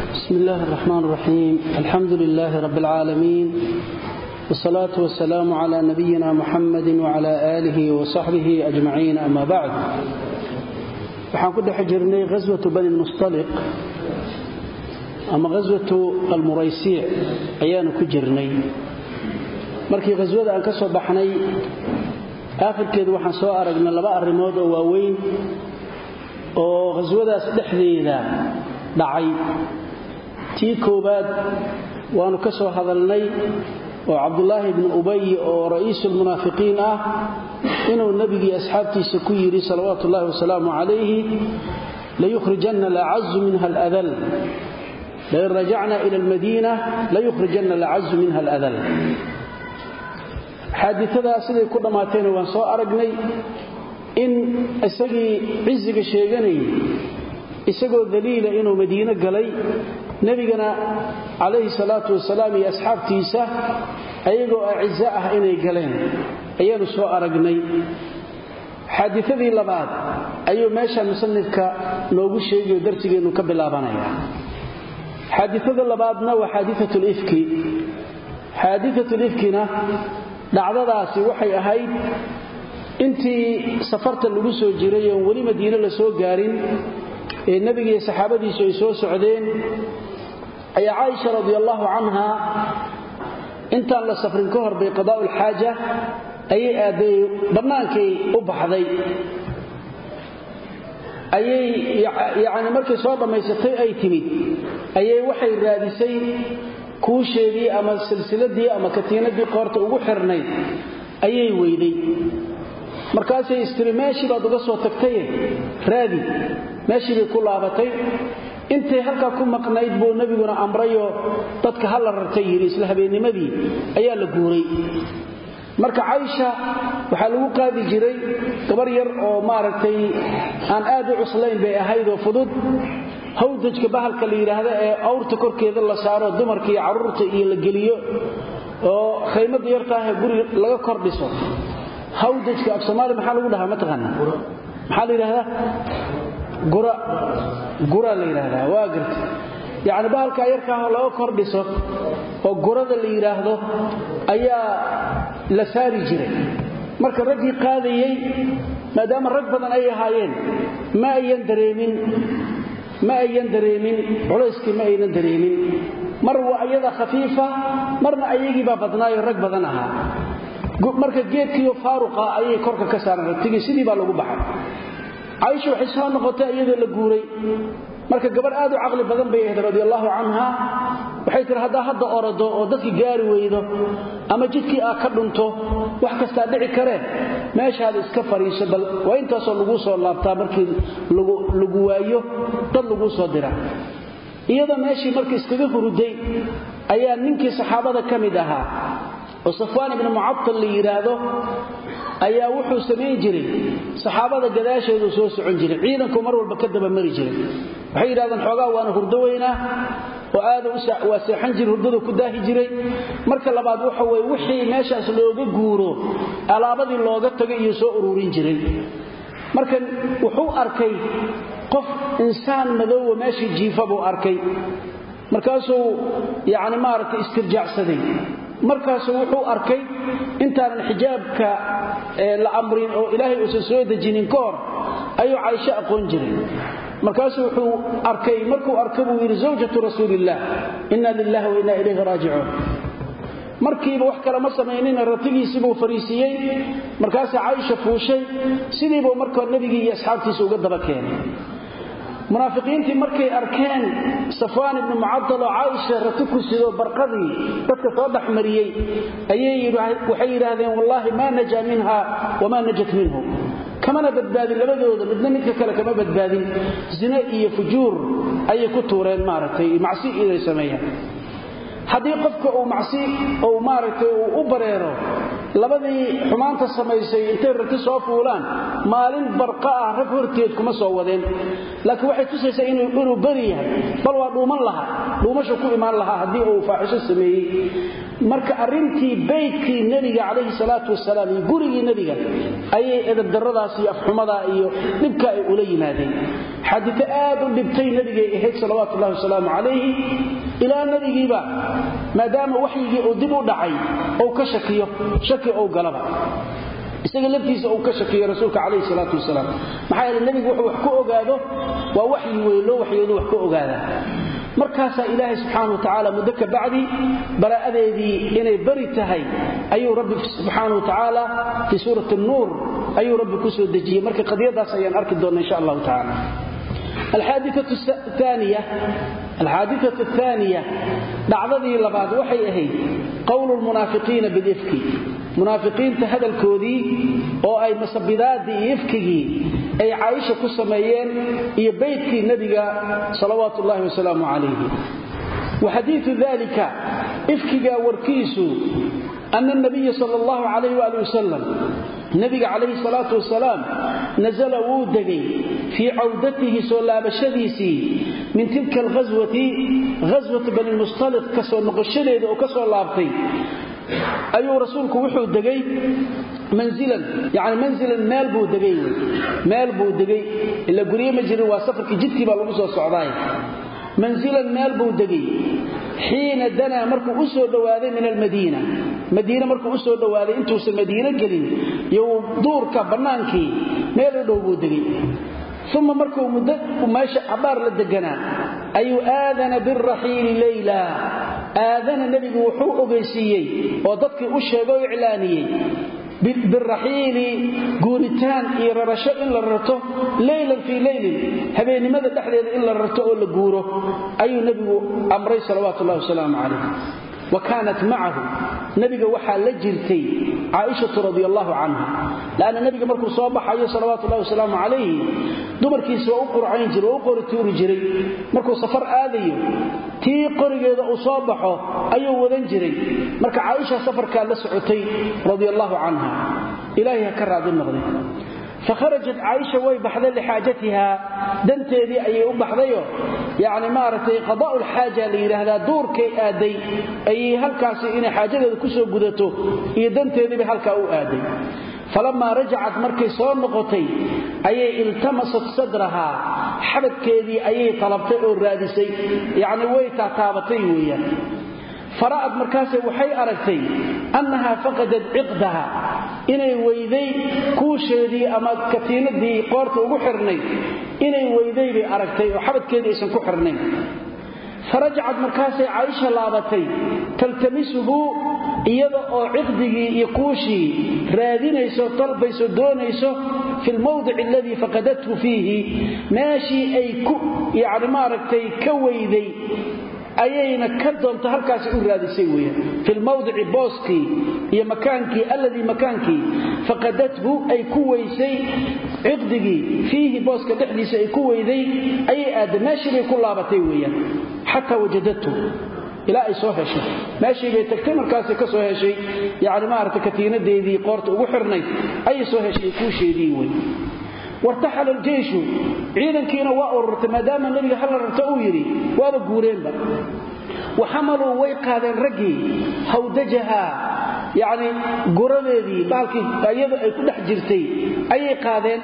بسم الله الرحمن الرحيم الحمد لله رب العالمين والصلاة والسلام على نبينا محمد وعلى آله وصحبه أجمعين أما بعد waxaan ku dhex jirnay ghaswatu bani lmustaliq ama ghaswatu almuraysiic ayaanu ku jirnay markii ghaswada aan ka soo baxnay aakhirkeedu waxaan soo aragnay laba arrimood oo waaweyn oo ghaswadaas dhexdeeda dhacay tii koowaad waannu ka soo hadalnay oo cabdulaahi bni ubay oo ra'iisulmunaafiqiin ah inuu nebigii asxaabtiisa ku yidhi salawaatu ullahi wasalaamu calayhi layukhrijanna alacazu minha aladal. Lain rajacna ila almadiina layukhrijanna alacazu minha aladal. Xaadiadaa siday ku dhammaatayna waan soo aragnay in isagii ciziga sheeganayay isagoo daliila inuu madiino galay nebigana calayhi salaatu wasalaam iyo asxaabtiisa ayagoo acizo ah inay galeen. Ayaanu soo aragnay. Xaadiadii labaad ayuu meesha musanifka noogu sheegayo darsigeennu ka bilaabanaya xaadiada labaadna waa xaadiatulifki xaadiatulifkina dhacdadaasi waxay ahayd intii safarta lagu soo jiray oon weli madiine la soo gaarin ee nebigiiyo saxaabadiisu ay soo socdeen ayaa caaisha radi allaahu canha intaan la safrin ka hor bay qadaa'u lxaaja ayay aadday bannaankay u baxday. Ayay yacni markay soo dhammaysatay ay timid. Ayay waxay raadisay kuusheedii ama silsiladii ama katiinadii qoorta ugu xirnayd ayay weyday. Markaasay istiri meeshii baad uga soo tagtaye raadi meeshii bay ku laabatay intay halkaa ku maqnayd buu nebiguna amrayoo dadka ha la rartay yidhi isla habeennimadii ayaa la guuray. Marka caysha waxaa lagu qaadi jiray gabar yar oo maaragtay aan aad u cuslayn bay ahaydoo fudud. Hawdajka bahalka la yidhaahda ee awrta korkeeda la saaro dumarka iyo carruurta iyo la geliyo oo khaymada yartaahee guriga laga kor dhiso. Hawdajka af soomaali maxaa lagu dhahaa? Mataqaana maxaa la yidhahdaa gura la yidhaahdaa waa garta. Yacni bahalkaa yarkaahoo laga kor dhiso oo gurada la yidhaahdo ayaa la saari jiray. Marka raggii qaadayey maadaama rag badan ay ahaayeen ma ayan dareemin ma ayan dareemin culayskii ma aynan dareemin. Mar waa iyada khafiifa marna ayagii baa badnaayo rag badan ahaa. Marka geedkiiyo faaruqa ayay korka ka saaran ragtigii sidii baa lagu baxay caaisha waxay soo noqotay iyadoo la guuray. Marka gabar aad u caqli badan bay ahayd radi allaahu canha waxay tihi haddaa hadda orado oo dadki gaari weydo ama jidkii aa ka dhunto wax kastaa dhici karee meeshaada iska fadhiiso bal waa intaasoo laguu soo laabtaa markii lagu waayo dad laguu soo dira. Iyadoo meeshii marka iskaga huruday ayaa ninkii saxaabada ka mid ahaa oo safwaan ibni mucabtal la yidhaahdo ayaa wuxuu samayn jiray. Saxaabada gadaashoodu soo socon jiray. Ciidanku mar walba ka dabamari jiray. Waxay yidhahdeen xoogaa waana hurdo weynaa oo aada waa seexan jira hurdadu ku daahi jiray. Marka labaad waxa weye wixii meeshaas looga guuro alaabadii looga tago iyo soo ururin jiray. Marka wuxuu arkay qof insaan madoowa meeshii jiifa arkay. Markaasuu yacni maaragtay istirjaacsaday markaasuu wuxuu arkay intaanan xijaabka la amrin oo ilaahay uusan soo dejinin ka ayuu caaisho aqoon jiray. Markaasuu wuxuu arkay markuu arka buu yidhi zawjatu rasuuliillaah inna lilahi wa inna ilayhi raajicuun. Markiiba wax kale ma samaynina ratigiisibuu fariisiiyey markaasaa caaisha fuushay sidiibuu marka nebigii iyo asxaabtiisa uga daba keenay munaafiqiintii markay arkeen safwaan ibni mucadal oo caaisha rati ku sido barqadii dadka soo dhexmariyey waxay yidhaahdeen wallaahi maa najaa minha wamaa najat minhu. Kamana badbaadin labadooda midna midka kale kama badbaadin. Zine iyo fujuur ayay ku tuureen maaragtay macsi inay sameeyeen haddii qofka uu macsi uu maaragtay uu u bareero labadii xumaanta samaysay intay rati soo fuulaan maalin barqa ah rag horteed kuma soo wadeen. Laakiin waxay tusaysaa inuu beri yahay bal waa dhuuman lahaa dhuumashu ku imaan lahaa haddii uu faaxisho sameeyey. Marka arrintii baydkii nebiga calayhi salaatu wasalaam iyo gurigii nebiga ayay edabdarradaas iyo afxumadaa iyo dhibka ay ula yimaadeen. Xaadito aad u dhibtay nabigay ahayd salawaatu ullahi wasalaamu calayhi ilaa nabigiiba maadaama waxyigii uu dib u dhacay ou ka shakiyo shaki isaga laftiisa uu ka shakiyo rasuulka calayhi salaatu wasalaam. Maxaa yeele wuxuu wax ku ogaado waa waxyi weyn loo wax ka ogaadaa markaasaa ilaahay subxaana wa tacaala muddo ka bacdi baraa'adeedii inay beri tahay ayuu rabbi subxaana wa tacaala fii suurati nuur ayuu rabbi ku soo dejiyey. Marka qadiyadaas ayaan arki doonna insha allahu tacaala alxaaditatu aaniya dhacdadii labaad waxay ahayd qowlu lmunaafiqiina bilifki munaafiqiinta hadalkoodii oo ay masabidaadii iyo ifkigii ay caaisha ku sameeyeen iyo beytkii nebiga salawaat ullahi wasalaamu calayhi wa xadiiu dalika ifkigaa warkiisu ana nabiya sal allahu calayh waali wasalam nebiga calayhi salaatu wasalaam nasala wuu degay fii cawdatihi soo laabashadiisii min tilka alghaswati ghaswati bani mustaliq ka soo noqoshadeeda oo ka soo laabtay. Ayuu rasuulku wuxuu degay manzilan yani manzilan meel buu degay meel buu degay. Ila gurye ma jirin waa safarkii jidkii baa lagu soo socdaay manzilan meel buu degay. Xiina danaa markuu u soo dhowaaday min almadiina. Madiine markuu u soo dhowaaday intuusan madiine gelin iyo duurka bannaankii meel u dhow buu degay. Uma markuu muddo meesha cabaar la deganaa ayuu aadana biraxiili leyla. Aadana nebigu wuxuu ogeysiiyey oo dadkii u sheegay oo iclaaniyey biraxiili guuritaan iyo rarasho in la rarto leylan fii leylin habeennimada dhexdeeda in la rarto oo la guuro ayuu nebigu amray salawaatu ullahi wasalaamu calayh wa kaanat macahu nebiga waxaa la jirtay caaishatu radi allahu canha lanna nebiga markuu soo baxayo salawaatu ullahi wasalaamu calayhi dumarkiisa waa u qurcayn jira waa u qori tuuri jiray. Markuu safar aadayo tii qorigeeda uu soo baxo ayuu wadan jiray. Marka caaisha safarkaa la socotay radi allahu canha ilaahay ha ka raadi noqday fakharajat caaisha way baxday lixaajatiha. Danteedii ayay u baxdayo. Yani maaragtay qadaa'u lxaaja la yidhaahdaa duurkay aaday. Ayay halkaasi inay xaajadeeda ku soo gudato iyo danteediibay halkaa u aaday. Falamaa rajacat markay soo noqotay ayay iltamasat sadrahaa xabadkeedii ayay talabtay oo raadisay. Yacni way taataabatay weeyaan. Fara'ad markaase waxay aragtay annahaa faqadat inay weyday kuusheedii ama katiinadii qoorta ugu xirnayd inay weyday bay aragtay oo xabadkeedii aysan ku xirnayn. Farajacad markaasay caaisha laabatay taltamisuhu iyada oo ciqdigii iyo kuushii raadinayso dalbayso doonayso fi lmawdici aladii faqadathu fiihi meeshii ay ku yani maaragtay ka weyday ayayna ka doonta halkaasi u raadisay weeyaan. Fi lmawdici booskii iyo makaankii alladii makaankii faqadathu ay ku weysay ciqdigii fiihi booska dhexdiisa ay ku weyday ayay aadda meeshii bay ku laabatay weeyaan. Xataa wajadathu ilaa ay soo heshay. Meeshii bay tagtay markaasay ka soo heshay. Yani maarata katiinadeedii qoorta ugu xirnayd ayay soo heshay kuusheedii wey wartaxala aljeyshu ciidankiina waa ururtay maadaama nebiga hala rarto uu yidhi waaba guureenba wa xamaluu way qaadeen raggii hawdajaha yacni guradeedii baalkii iyadu ay ku dhex jirtay ayay qaadeen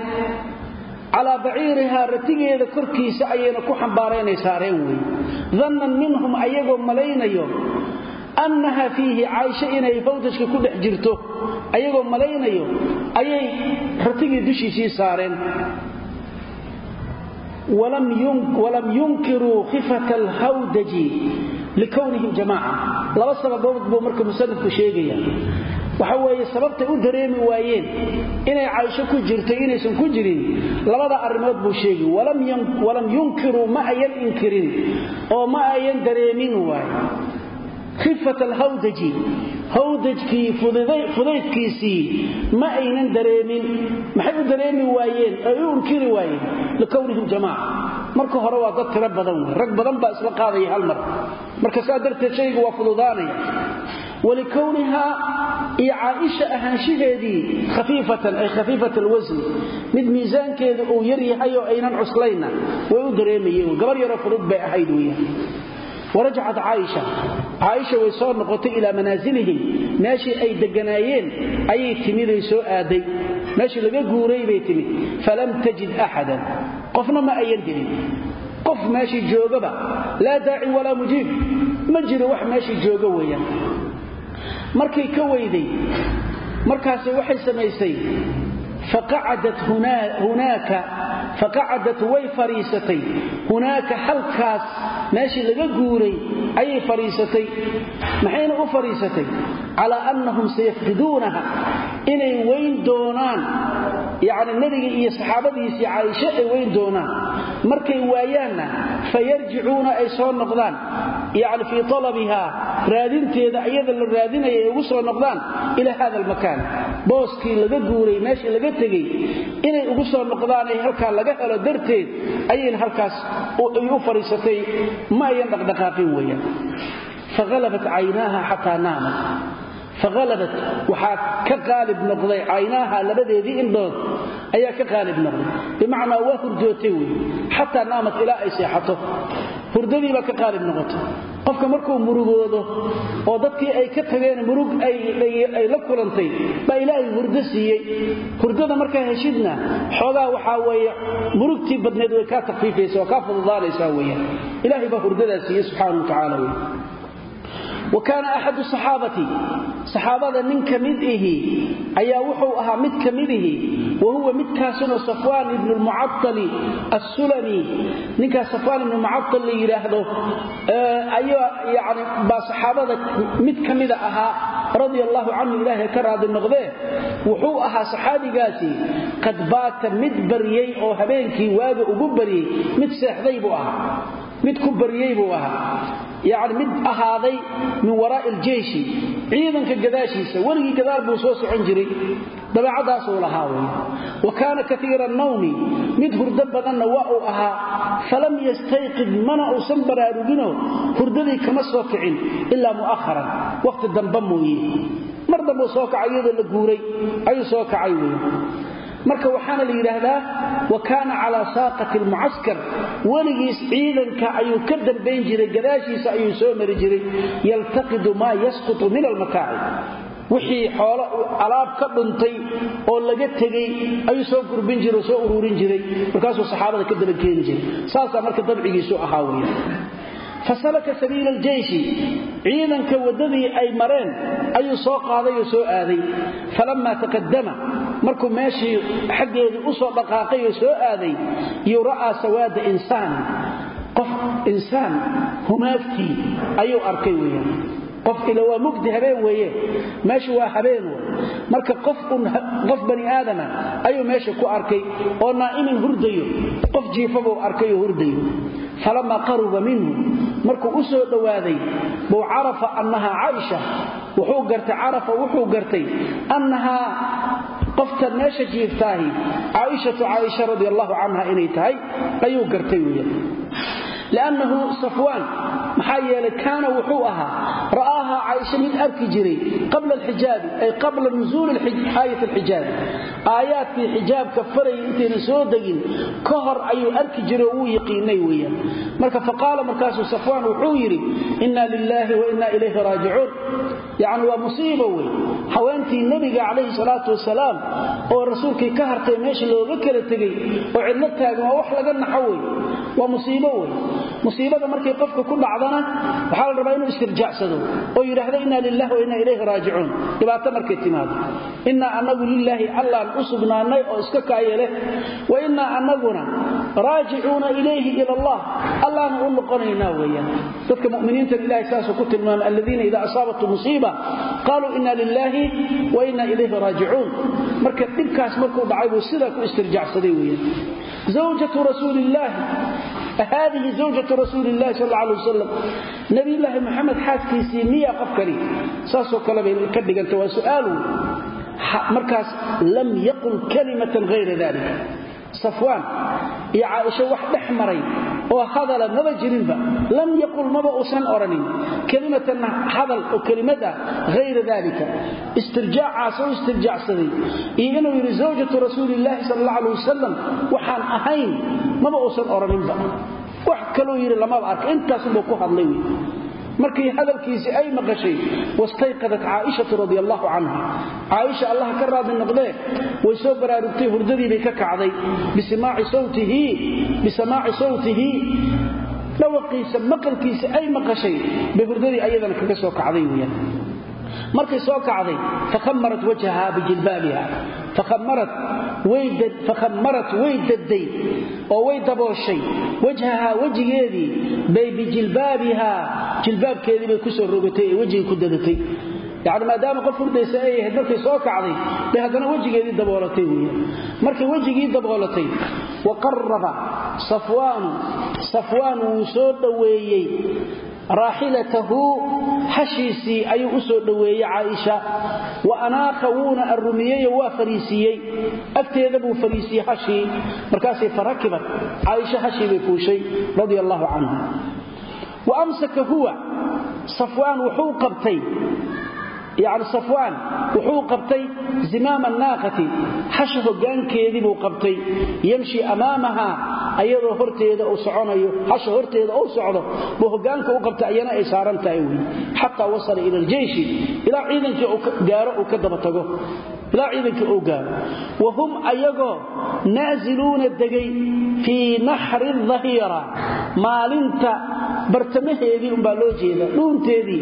calaa baciirihaa ratigeeda korkiisa ayayna ku xambaareenay saareen wey dannan minhum ayagoo malaynayo annaha fiihi caaisho inay fawdajka ku dhex jirto ayagoo malaynayo ayay ratigii dushiisii saareen. Walam yunkiruu khifata alhawdaji likownihim jamaaca. Laba sababood buu marka musanifku sheegaya. Waxa weeye sababtay u dareemi waayeen inay caaisho ku jirto inaysan ku jirin labada arrimood buu sheegi walam yunkiruu ma ayan inkirin oo ma ayan dareemin waay khifat alhawdaji. Hawdajkii fudaydkiisii ma aynan dareemin. Maxay u dareemi waayeen? Ay u inkiri waayeen? Likownihim jamaaca. Marka hore waa dad tiro badan wey rag badan baa isla qaadaya hal mar. Marka saa darteed shaygu waa fududaanaya. Walikownihaa iyo caaisha ahaanshaheedii khafiifatan ay khafiifat alwasni mid miisaankeedu uu yar yahay oo aynan cuslayna way u dareemayeen. Gabar yaroo fudud bay ahayd weyaan warajacat caaisha. Caaisha way soo noqotay ilaa manaasilihim meeshii ay deganaayeen ayay timiday soo aaday. Meeshii laga guuray bay timid. Falam tajid axadan qofna ma ayan helin. Qof meeshii joogaba laa daaci walaa mujiib. Ma jiro wax meeshii jooga weeyaan. Markay ka weyday markaasi waxay samaysay faqacadat way fariisatay. hunaaka halkaas meeshii laga guuray ayay fariisatay. Maxayna u fariisatay? Calaa annahum sayafqiduunaha. Inay weyn doonaan yacni nebiga iyo saxaabadiisii caaisho ay weyn doonaan. Markay waayaanna fayarjicuuna ay soo noqdaan. Yacni fii talabihaa raadinteeda iyada la raadinaya ay ugu soo noqdaan ilaa hada almakaan booskii laga guuray meeshii laga tegey inay ugu soo noqdaan ay halkaa laga helo darteed ayayna halkaas ay u fadhiisatay ma ayan dhaqdhaqaaqin weeyaan faalabat waxaa ka qaalib noqday caynaaha labadeedii indhood. Ayaa ka qaalib noqday. Bimacnaa waa hurdootay wey xataa naamat ilaa ay seexato. Hurdadiibaa ka qaalib noqotay. Qofka markuu murugoodo oo dadkii ay ka tageen murug ay la kulantay baa ilaahay hurdo siiyey. Hurdada markaa heshidna xoogaa waxaa weeye murugtii badneed way kaa takfiifaysa oo kaa fududaanaysaa weeyaan ilaahay baa wa kaana axadu saxaabati saxaabada nin ka mid ihi ayaa wuxuu ahaa mid ka mid ihi. Wa huwa midkaasuna safwaan ibnu lmucatali assulami. Ninkaas safwaan ibnu mucatal la yidhaahdo ayaa yani baa saxaabada mid ka mida ahaa radia allahu canhu ilaahay ka raadi noqdee wuxuu mid baryey oo habeenkii waaga ugu baryey mid seexday buu ahaa mid ku baryey buu ahaa. Yacni mid ahaaday min waraa'i aljeyshi ciidanka gadaashiisa weligii gadaal buu soo socon jiray. Dabeecadaasuu lahaa wey wa kaana kaiira nawmi mid hurdo badanna waa uu ahaa. Falam yastayqid mana uusan baraarugino hurdadii kama soo kicin ilaa mu'aharan wakhti dambe mooye mar dambuu soo kacay iyadoo la guuray ayuu soo kacay wey marka waxaana la yidhaahdaa wa kaana calaa saaqati almucaskar weligiis ciidanka ayuu ka dambayn jiray gadaashiisa ayuu soo mari jiray. Yaltaqidu maa yasqutu min almataaci wixii xoolo alaab ka dhuntay oo laga tegey ayuu soo gurbin jiray oo soo uruurin jiray. Markaasuu saxaabada ka daba keeni jiray. Saasaa marka dabcigiisu ahaa weya fasalaka sabiila aljeyshi ciidanka waddadii ay mareen ayuu soo qaaday oo soo aaday. Falammaa taqadama markuu meeshii xaggeedii u soo dhaqaaqay oo soo aaday yuu ra'aa sawaada insaanin qof insaan humaagtii ayuu arkay weeyaan qof waa mugdi habeen weeye meeshu waa habeen marka qof bani aadama ayuu meesha ku arkay oo naa'imin hurdayo. Qof jiifabuu arkay oo hurdayo. Falamaa qaruba minhu markuu u soo dhowaaday buu carafa annahaa caaisha wuxuu gartay carafa wuxuu gartay annahaa qoftan meesha jiiftaahi caaishatu caaisha radi allahu canha inay tahay ayuu gartay weeyaan liannahu safwaan maxaa yeelay kaana wuxuu ahaa ra'aaha caaisha mid arki jiray qabla alxijaabi ay qabla nusuuli aayat alxijaabi aayaadkii xijaabka farayay intayna soo degin ka hor ayuu arki jiray oo wuu yaqiinay weeyaan marka faqaala markaasuu safwaan wuxuu yidhi inna lilaahi wa inna waa musiibo wey haweentii nebiga calayhi salaatu wasalaam oo rasuulkii ka hartay meesha looga kala tegey oo cidlo taagan waa wax laga naxo wey waa musiibo wey musiibada markay qofka ku dhacdana waxaa la rabaa inuu istirjaacsado oo yidhaahdo inna lilahi wa inna ilayhi raajicuun. Dhibaato markay timaado. Innaa annagu lilaahi allaan u sugnaannay oo iska kaayeleh wa innaa annaguna raajicuuna ilayhi ila allah. Allaana u noqonaynaa weeyaan. Dadka mu'miniintan ilahay saasuu ku tilmaamay aladiina idaa asaabatu musiiba qaaluu inna lilaahi wa inna ilayhi raajicuun. Marka dhibkaas markuu dhacay buu sidaa ku istirjaacsaday weeyaan. Zawjatu rasuulillaahi haadihi zawjatu rasuuli illahi sal alla alay wasalam nabiyulaahi maxamed xaaskiisii miya qofkani? Saasoo kale bay ka dhiganta waa su'aal wey markaas lam yaqul safwaan iyo caaisho wax dhex maray oo hadala maba jirinba lam yaqul maba uusan odhanin kelimatan hadal oo kelimad ah hayra dalika istirjaacaas oo istirjaacsaday. Iyo inuu yidhi zawjatu rasuulillaahi sal alla alay wasalam waxaan ahayn maba uusan odhaninba wax kaluu yidhi lamaba arka intaasunbuu ku hadlay. wey markii hadalkiisii ay maqashay wastayqadat caaishatu radi allahu canha caaisha allah ka raadi noqdee way soo baraarugtay hurdadii bay ka kacday. Bisamaaci sawtihi. Dhawaqiisa maqalkiisa ay maqashay bay hurdadii ayadana kaga soo kacday weyaan markay soo kacday fakhamarat wajhaha bijilbaabiha fakhamarat way dadday oo way dabooshay wajhahaa wejigeedii bay bijilbaabiha jilbaabkeedii bay ku soo rogatay ee wejigii ku dadatay. Yani maadaama qof hurdaysa ay ahayd markay soo kacday bay haddana wejigeedii daboolatay weyan markay wejigii daboolatay wa qaraba safwaanu safwaan wuu soo dhoweeyey. Raaxilatahu hashiisii ayuu u soo dhoweeyey caaisha. Wa anaakha wuuna arrumiyeyo waa fariisiiyey agteeda buu fariisiiyey hashii. Markaasay farakibat caaisha hashii bay fuushay radia allahu canha wa amsaka huwa. Safwaan wuxuu qabtay yani safwaan wuxuu qabtay zimaama naaqati hasha hogaankeedii buu qabtay. Yamshi amaamaha ayadoo horteeda uu soconayo. Hasha horteeda uu socdo buu hogaanka u qabtay ayana ay saaran tahay wey xataa wasala ila aljeyshi ilaa ciidankii gaaro uu ka daba tago. Ilaa ciidankii uu gaaro. Wa hum ayagoo naaziluuna degay fii naxri dahiira maalinta bartamaheedii loo jeeda dhuunteedii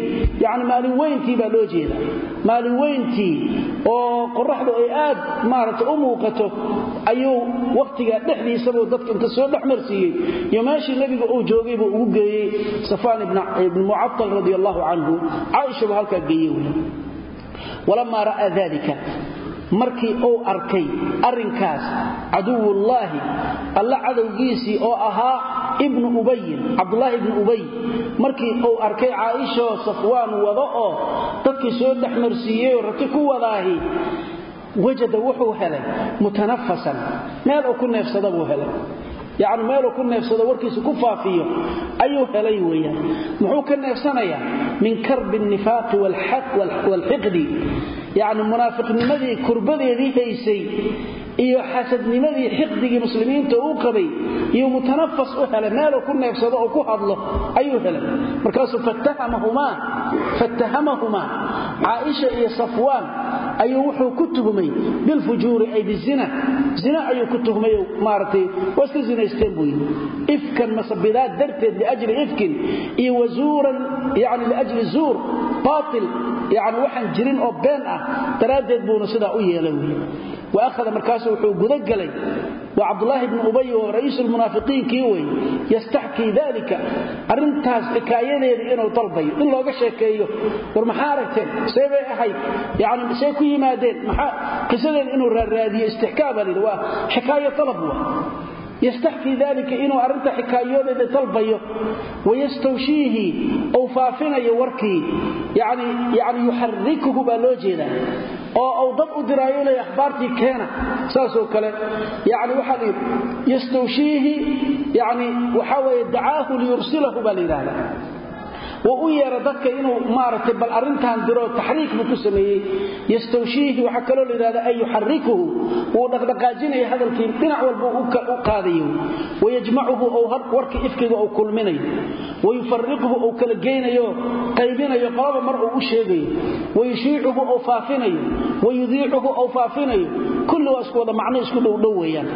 loo jeeda maalin weyntii oo qoraxdu ay aad maaragtay u muuqato ayuu wakhtiga dhexdiisabuu dadka inta soo dhexmarsiiyey iyo meeshii nebiga uu joogay buu ugu geeyey safaan ibni mucatal radi canhu. Caaisha buu halkaa geeye wy walamaa ra'aa dalika markii uu arkay arrinkaas caduwullaahi alla cadowgiisii oo ahaa ibnu ubayin cabdulaahi ibnu ubay markii uu arkay caaishoo safwaan wado oo dadkii soo dhexmarsiiyeyoo rati ku wadaahi wajada wuxuu helay mutanafasan. Meel uu ku neefsada buu helay. Yacni meeluu ku neefsado warkiisa ku faafiyo ayuu helay weeyaan. Muxuu ka neefsanayaa min karbi alnifaaqi waalxiqdi yacni munaafiqnimadii kurbadeedii haysay iyo xasadnimadii xiqdigii muslimiinta uu qabay iyo mutanafas u helay meeluu ku neefsado oo ku hadlo ayuu helay. Markaasuu fattahamahumaa caaisha iyo safwaan ayuu wuxuu ku tuhmay bilfujuuri ay bizina zina ayuu ku tuhmay maaragtay waa iska zinaysteen buu yidhi. Ifkan masabidaad darteed liajli ifkin iyo wazuuran yani liajli zuur baatil yani waxaan jirin oo been ah daraaddeed buuna sidaa u yeelay wy waakhada markaasu wuxuu gudagelay waa cabdulaahi bni ubay oo ra'iisulmunaafiqiinkii wey yastaxkii dalika arrintaas xikaayadeeda inuu dalbayo. In looga sheekeeyo war maxaa aragteen? See bay ahayd. Yani ku yimaadeen qisadeeda inuu raarraadiyo istixkaa baa lidhi waa xikaayo alab wa yastaxkii dalika inuu arrinta xikaayoodeeda dalbayo wayastawshiihi uu faafinayo warkii. Yani yuxarikuhu baa loo jeedaa oo uu dad u diraayo leeya akhbaartii keena saasoo kale. Yani waxaa la yidhi yastawshiihi yani waxaa u yeera dadka inuu maaragtay bal arrintan diro taxriik buu ku sameeyey. Yastawshiihi waxaa kaloo la yidhahda an yuxarikuhu wuu dhaqdhaqaajinaya hadalkii dhinac walba u qaadayo wayajmacuhu ou warkii ifkiga uu kulminayo wayufariquhu uu kala geynayo qaybinayo qolaba mar uu u sheegayo wayushiicuhu ou faafinayo. Wayudiicuhu ou faafinayo. Kulli waa isku wada macno isku dhowdhow weeyaan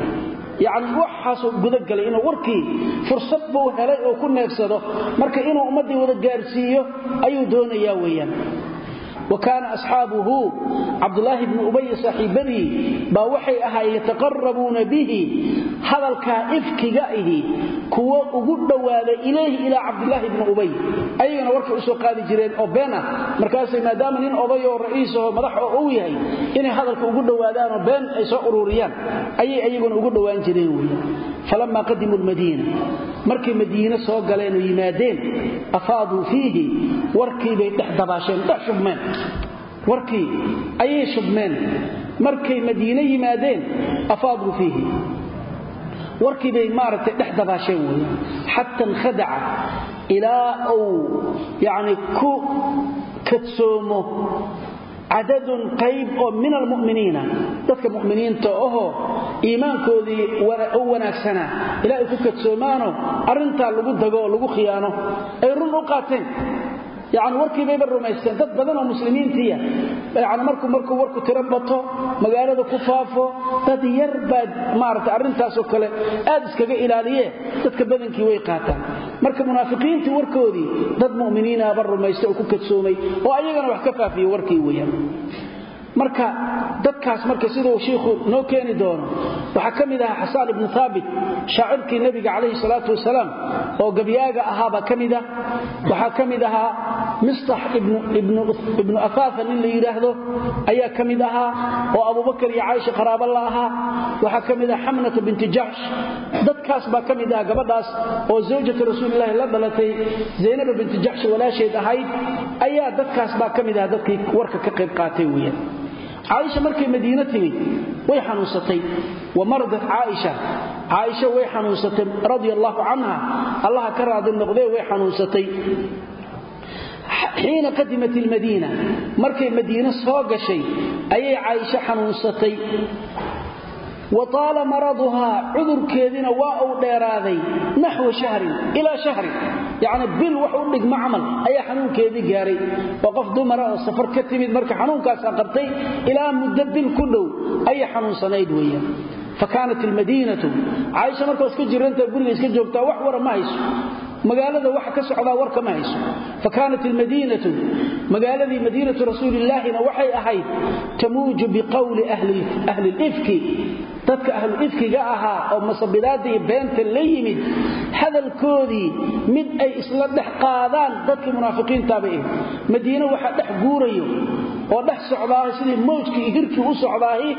yacni waxaasuu gudagelay inuu warkii fursad buu helay oo ku neefsado. Marka inuu ummaddii wada gaarsiiyo ayuu doonayaa weeyaan. Wa kaana asxaabuhu cabdulaahi bni ubay saaxiibadii baa waxay ahaayeen yataqarabuuna bihi hadalkaa ifkiga ihi kuwo ugu dhowaada ilayhi ilaa cabdilaahi bni ubay. Ayagana warkay u soo qaadi jireen oo been ah. Markaasay maadaama nin oday oo madax oo uu yahay inay hadalka ugu dhowaadaanoo been ay soo ururiyaan ayay ayaguna ugu dhowaan jireen wey falammaa qadimuu lmadiina markay madiine soo galeen oo yimaadeen afaaduu fiihi warkiibay dhex dabaasheen dhex shubmeen. Warkii ayay shubmeen. Markay madiine yimaadeen afaaduu fiihi warkii bay maaragtay dhex dabaasheen wey xata inkhadaca ilaa uu yacni ku kadsoomo cadadun qayb oo min almu'miniina. Dadka mu'miniinta ohoo iimaankoodii u wanaagsanaa ilaa ay ku kadsoomaanoo arrintaa lagu dago lagu khiyaano. Ay run u qaateen yani warkiibayba rumaysteen. Dad badan oo muslimiintiiya yani markuu markuu warku tiro bato magaalada ku faafo dad yar baad maarata arrintaasoo kale aad iskaga ilaaliye dadka badankii way qaataan. Marka munaafiqiintii warkoodii dad mu'miniinaba rumaysta oo ku kadsoomay oo ayagana wax ka faafiye warkii weyaan marka dadkaas marka siduu shiikhu noo keeni doono waxaa ka mid ahaa xasaan ibnu haabit shaacirkii nebiga salaatu wasalaam oo gabyaaga ahaabaa ka mid ah. Waxaa ahaa mistax ibnu afaafa nin la yidhaahdo ayaa ka mid ahaa oo abubakar iyo caaisha qaraabo la ahaa waxaa ka mid ah xamnata binti jaxsh dadkaas baa ka mid aha gabadhaas oo zawjata rasuulilaahi la dhalatay zaynaba binti jaxsh walaasheed ahayd ayaa dadkaas baa ka mid aha dadkii warka ka qayb qaatay weeyaan caaisha markay madiine timid way xanuunsatay wa maradat caaisha caaisha way xanuunsatay radia allaahu canha allaha ka raadi noqdee way xiina qadimat ilmadiina markay madiine soo gashay ayay caaisho xanuunsatay. Wa taala maraduhaa cudurkeediina waa uu dheeraaday naxwa shahrin ilaa shahrin. Yacni bil wax u dhigmo camal ayaa xanuunkeedii gaaray. Waa qof dumara oo safar ka timid marka xanuunkaasaa qabtay ilaa muddo bil ku dhow ayay xanuunsanayd weeyaan. Fa kaanat ilmadiinatu caaisha markao iska jiranta wara ma hayso magaalada waxa ka socdaa warka ma hayso. Fa kaanat ilmadiinatu magaaladii madiinatu rasuulillaahina waxay ahayd tamuuju biqowli ahli lifki dadka ahlu ifkiga ahaa oo masabidaadda iyo beenta la yimid hadalkoodii mid ay isla dhex qaadaan dadkii munaafiqiintaabay ahayd madiine waxaa dhex guurayo oo dhex socdaaha sidii mawjkii hirkii u socdaahi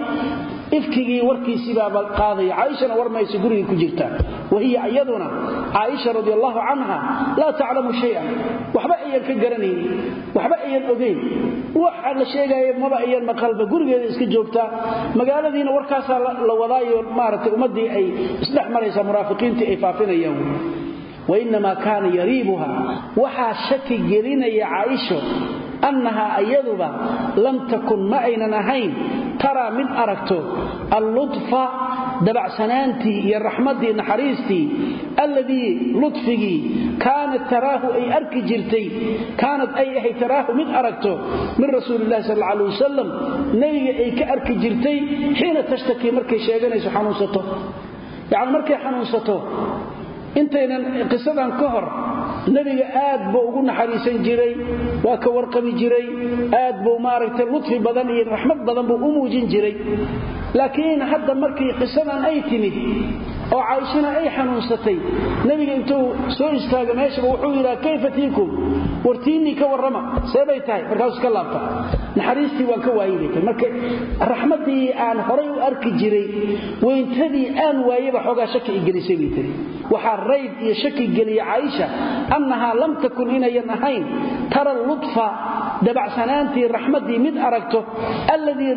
ifkigii warkiisiibaaba qaadaya. Caaishana war mayso gurigay ku jirtaa wahiya iyaduna caaisha radi canha laa taclamu shayan. Waxba ayan ka garanaynin waxba ayan ogayn waxa la sheegaya maba ayan maqalba. Gurigeeda iska joogtaa. Magaaladiina warkaasaa la wadaayo maaragtay ummaddii ay isdhex maraysaa munaafiqiintii ay faafinayaan. Wainamaa kaana yariibuha waxaa shaki gelinaya caaisho annahaa iyaduba lam takun ma aynan ahayn taraa mid aragto allutfa dabacsanaantii iyo raxmaddii naxariistii alladii ludfigii kaanat taraahu ay arki jirtay kaanad ay ahay taraahu mid aragto min rasuulilahi sal alla alay wasalam nebiga ay ka arki jirtay xiina tashtakii markay sheeganayso xanuunsato. Yacni markay xanuunsato intaynan qisadan ka hor nebiga aad buu ugu naxariisan jiray waa ka warqabi jiray aad buu maaragtay ludfi badan iyo raxmad badan buu u muujin jiray. Laakiin hadda markii qisadan ay timid oo caaishana ay xanuunsatay. Nebiga intuu soo istaaga meeshaba wuxuu yidhaha kayfa tiikum? Wartiinnii ka warrama. Seebay tahay. Markaasuu iska laabta. Naxariistii waan ka tahay. Marka raxmaddii aan horay u arki jiray weyntadii aan waayeba xoogaa shaki i gelisay bay tiri waxaa rayb iyo shaki geliya caaisha annahaa lam takun inayan ahayn. Tara ludfa dabacsanaantii raxmaddii mid aragto alladii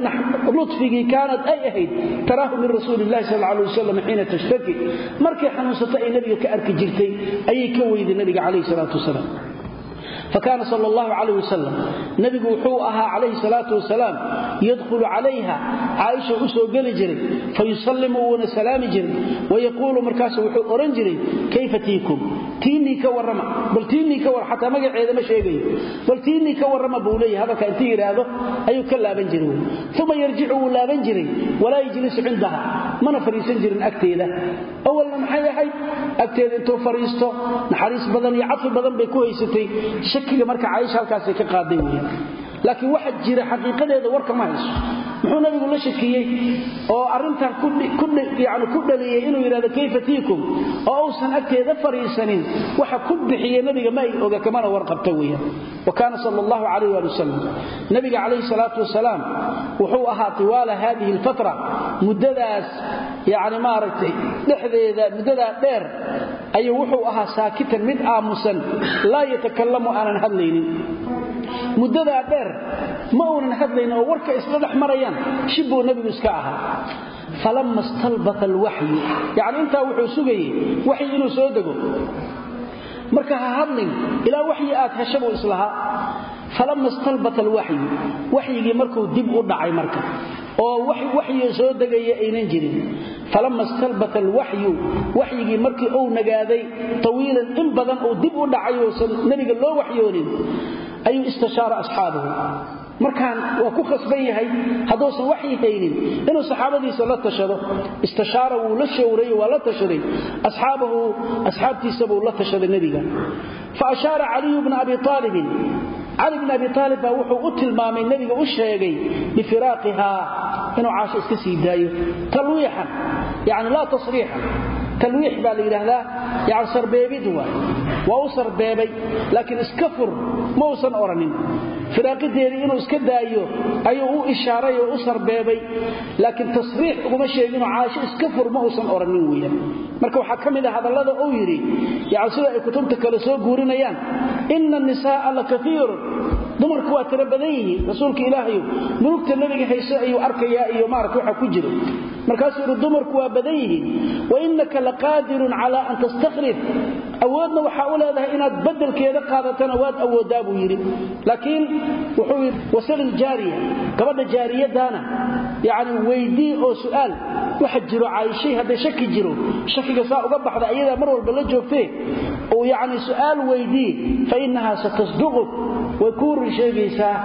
ludfigii kaanad ay ahayd taraahu min rasuuli illahi sal alay wasalam xiina tashtaki markay xanuunsato ay nebiga ka arki jirtay ayay ka weyday nebiga calayhi salaatu wasalaam. Fakaana sal allahu calayh wasalam nebigu wuxuu ahaa calayhi salaatu wasalaam yadkhulu calayha caaisha u soo geli jiray fayusallimu wuuna salaami jiray wayaquulu markaasu wuxuu odhan jiray kayfa tiikum? Tiinnii ka warrama bal tiinnii ka war xataa magaceeda ma sheegayo. Bal tiinnii ka warrama buu leeyahy hadalka intii yidhaahdo ayuu ka laaban jiray mana fadhiisan jirin agteeda. Awalna maxay ahayd? Agteeda intuu fadhiisto naxariis badan iyo cadfi badan bay ku haysatay. Shakiga marka caaisha halkaasay ka qaaday weyaan laakiin waxa jira xaqiiqadeeda warka ma hayso muxuu nabigu la shakiyey oo arrintan yani ku dhaliyey inuu yidhahdo kayfa tiikum? oo uusan agteeda fadhiisanin waxa ku bixiye nabiga ma ay oga kamana warqabta weeyaan wa kaana sal allahu calayh waali wasalam nabiga calayhi salaatu wasalaam wuxuu ahaa tiwaala hadihi alfatra. Muddadaas yani maaragtay dhexdeeda muddadaa dheer ayuu wuxuu ahaa saakitan mid aamusan laa yatakallamu aanan hadlaynin. Muddadaa dheer ma uunan hadlayn oo warka isla dhex marayaan shibbuu nebigu iska ahaa. Falama stalbata alwaxyu yacni intaa wuxuu sugayey waxyi inuu soo dego. Marka ha hadlin ilaa waxyi aad hesha buu islahaa. Falama stalbata alwaxyu waxyigii markuu dib u dhacay marka oo waxyi soo degaya aynan jirin. Falama stalbata alwaxyu waxyigii markii uu nagaaday tawiilan in badan uu dib u dhacay uusan nebiga loo waxyoonin ayuu istishaara asxaabahu markaan waa ku khasban yahay hadduusan waxyi haynin inuu saxaabadiisa la tashado istishaara wuu la showray waa la tashaday asxaabahu asxaabtiisa buu la tashaday nebiga. Fa ashaara caliyu bna abi aalibin cali bn abi aalib baa wuxuu u tilmaamay nebiga u sheegay bifiraaqihaa inuu caasho iska sii daayo. Talwiixan yani laa tasriixan. Talwiix baa la yidhaahdaa yani sarbeebid waa waa u sarbeebay laakiin iska fur ma uusan odhanin firaaqideedii inuu iska daayo ayuu u ishaaray oo u sarbeebay. Laakiin tasriix uguma sheeginoo caasho iska fur ma uusan odhanin weeyaan. Marka waxaa ka mid a hadallada uu yidhi yani sida ay kutubta kale soo guurinayaan ina anisaaa la kaiirun dumarku waa tiro badan yihiin. Rasuulka ilaahayo mulugta nebiga hayso ayuu arkayaa iyo maarata waxa ku jiro markaasuu yidhi dumarku waa badan yihiin wainaka laqaadirun cala an tastakhrif awoodna waxaa u leedahay inaad badelkeeda qaadatana waad awoodaa buu yidhi. Laakiin wuxuu yidhi wasalil jaariya. Gabadha jaariyadaana yani weydii oo su'aal waxa jiro caayishay hadday shaki jiro shakiga saa uga baxda ayadaa mar walba la joogtee uu yani su'aal weydii fa innahaa satasduquk way kuu run sheegaysaa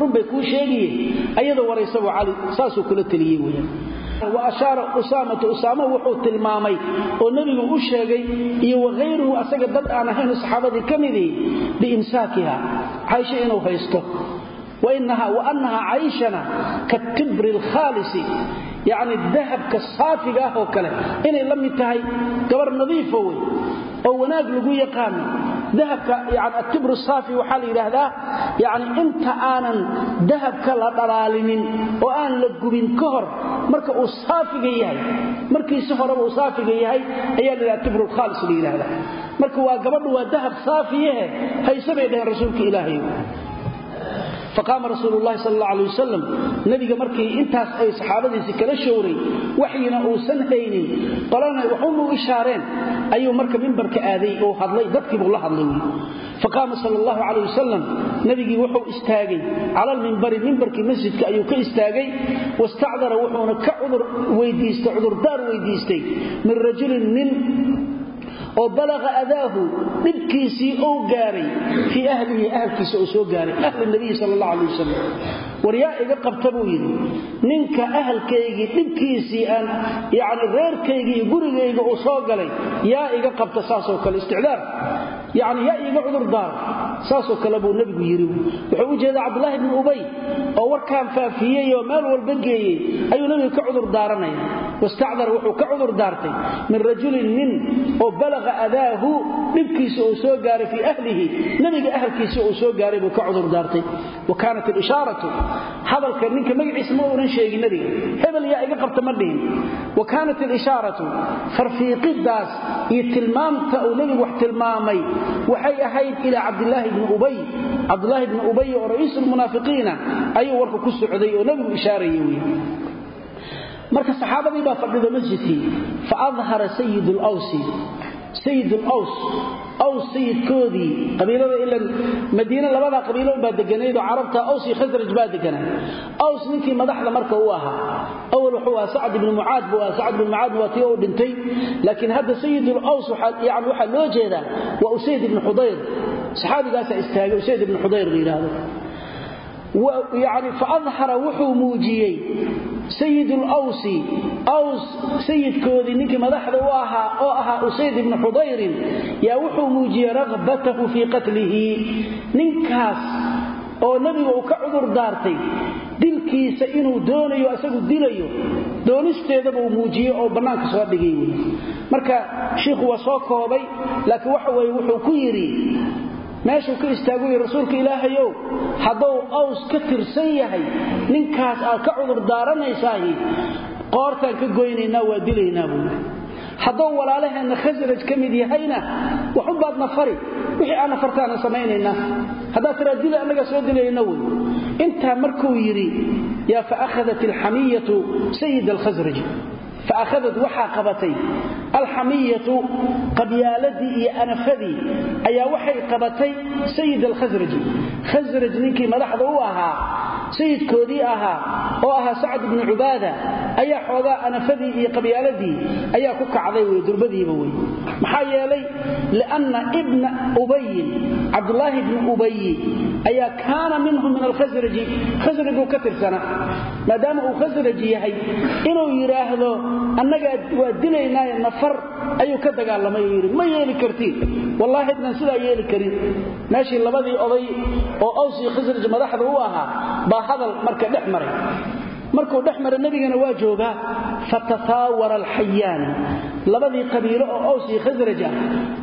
run bay kuu sheegiye ayadoo waraysabu cali saasuu kula teliyey weyaan wa ashaara usaamatu usaama wuxuu tilmaamay oo nebigu u sheegay iyo wakhayruhu asaga dad aan ahaynu saxaabadii ka midii biimsaakiha caysho inuu haysto. Waannahaa cayshana katibri alkhaalisi yacni dahabka saafiga ah oo kale. Inay la mid tahay gabar nadiifo wey oo wanaag lagu yaqaano dahabka yani atibru saafi waxaa la yidhaahdaa yani inta aanan dahabka la dhalaalinin oo aan la gubin ka hor marka uu saafiga yahay markiisi horeba uu saafiga yahay ayaa la yidhaha tibru lkhaalis la yidhaahdaa. Marka waa gabadhu waa dahab saafiyahe hayse bay dhaheen rasuulka ilaahay faqaama rasuul lahi sal la alay wasalam nabiga markii intaas ay saxaabadiisii kala showray waxyina uusan haynin qolana waxuma u ishaareen ayuu marka mimbarka aaday oo hadlay dadkiibuu la hadlay. Faqaama sal allahu calayh wasalam nabigii wuxuu istaagay cala almimbari mimbarkii masjidka ayuu ka istaagay wastacdara wuxuuna ka cudur weydiistay cudurdaar weydiistay min rajulin nin oo balaqa adaahu dhibkiisii ou gaaray fii ahlihi ahalkiisa oo soo gaaray ahli nabiyi sal allah alay wasalam war iga qabta buu yidhi ninka ahalkaygii dhibkiisii aan yani reerkaygii iyo gurigayga uu soo galay yaa iga qabta saasoo kale isticdaar. Yani yaa iiga cudurdaar saasoo kale buu nebigu yidhi wuxuu u jeedaa cabdulaahi bni ubay oo warkaan faafiyey oo meel walba geeyey ayuu nebigu ka cudur daaranaya. Wastacdara wuxuu ka cudur daartay. Min rajulin nin oo balaqa adaahu dhibkiisa uu soo gaaray fii ahlihi nebiga ahalkiisa uu soo gaaray buu ka cudur daartay. Wa kaanat alishaaratu hadalka ninka magaciisa ma uunan sheegin nebiga. Hebel yaa iga qabta ma dhihin. Wa kaanat alishaaratu farfiiqidaas iyo tilmaamta uu nebigu wax tilmaamay waxay ahayd ilaa cabdilaahi cabdulaahi bni ubay oo ra'iisu lmunaafiqiina ayuu warka ku socday oo nebigu ishaaraya wey marka saxaabadii baa fadhida masjidkii fa adhara sayid lwsi sayid lws aws sayidkoodii. Qabiilada ila madiine labadaa qabiilo baa deganaydoo carabta aws iyo khasraj baa deganaa aws ninkii madaxda marka u ahaa awal wuxuu ahaa sacd ibni mucaad buu ahaa. Sacd ibni mucaadna waa tii u dhintay. Laakiin hadda sayidulaws yani waxaa loo jeedaa waa usayd ibni xudayr saxaabigaasaa istaagay usayd ibni xudayr la yani faadhara wuxuu muujiyey sayid lwsi ws sayidkoodii ninkii madaxda u ahaa oo ahaa usayd ibni xudayrin yaa wuxuu muujiyey ragbatahu fii qatlihi. Ninkaas oo nebiga uu ka cudur daartay dilkiisa inuu doonayo isagu dilayo doonisteedaba uu muujiyey oo bannaanka soo dhigay. Marka shiikhu waa soo koobay laakiin ku yidhi meeshuu ka istaagu yidhi rasuulka ilaahayow hadduu aws ka tirsan yahay ninkaas aad ka cudur daaranaysaahi qoortaan ka goynaynaa waa dilaynaa buui hadduu walaalaheenna khasraj ka mid yahayna waxunbaad nafari wixii aan nafartaana samaynaynaa. Haddaad tiraa dila annagaa soo dilayna wey. Intaa markuu yidhi yaa fa akhadat alxamiyatu sayid alkhasraji faahadad waxaa qabatay alxamiyatu qabyaaladii iyo anafadii ayaa waxay qabatay sayid alkhasraji khasraj ninkii madaxda u ahaa sayidkoodii ahaa oo ahaa sacd ibnu cubaada ayaa xoogaa anafadii iyo qabyaaladii ayaa ku kacday wey durbadiiba wey maxaa yeelay lianna ibna ubayin cabdulaahi ibni ubayi ayaa kaana minhu min alkhasraji khasrajuu ka tirsanaa maadaama uu khasraji yahay inuu yidhaahdo annagaa waa dilaynaaye nafar ayuu ka dagaalamay yidhi ma yeeli kartiin. Wallaahi idnan sidaa yeeli karin meeshii labadii oday oo awsii khasraj madaxda u ahaa baa hadal marka dhex maray markuu dhex mara nebigana waa joogaa fatataawara alxayaani labadii qabiilo oo aws iyo khasraj ah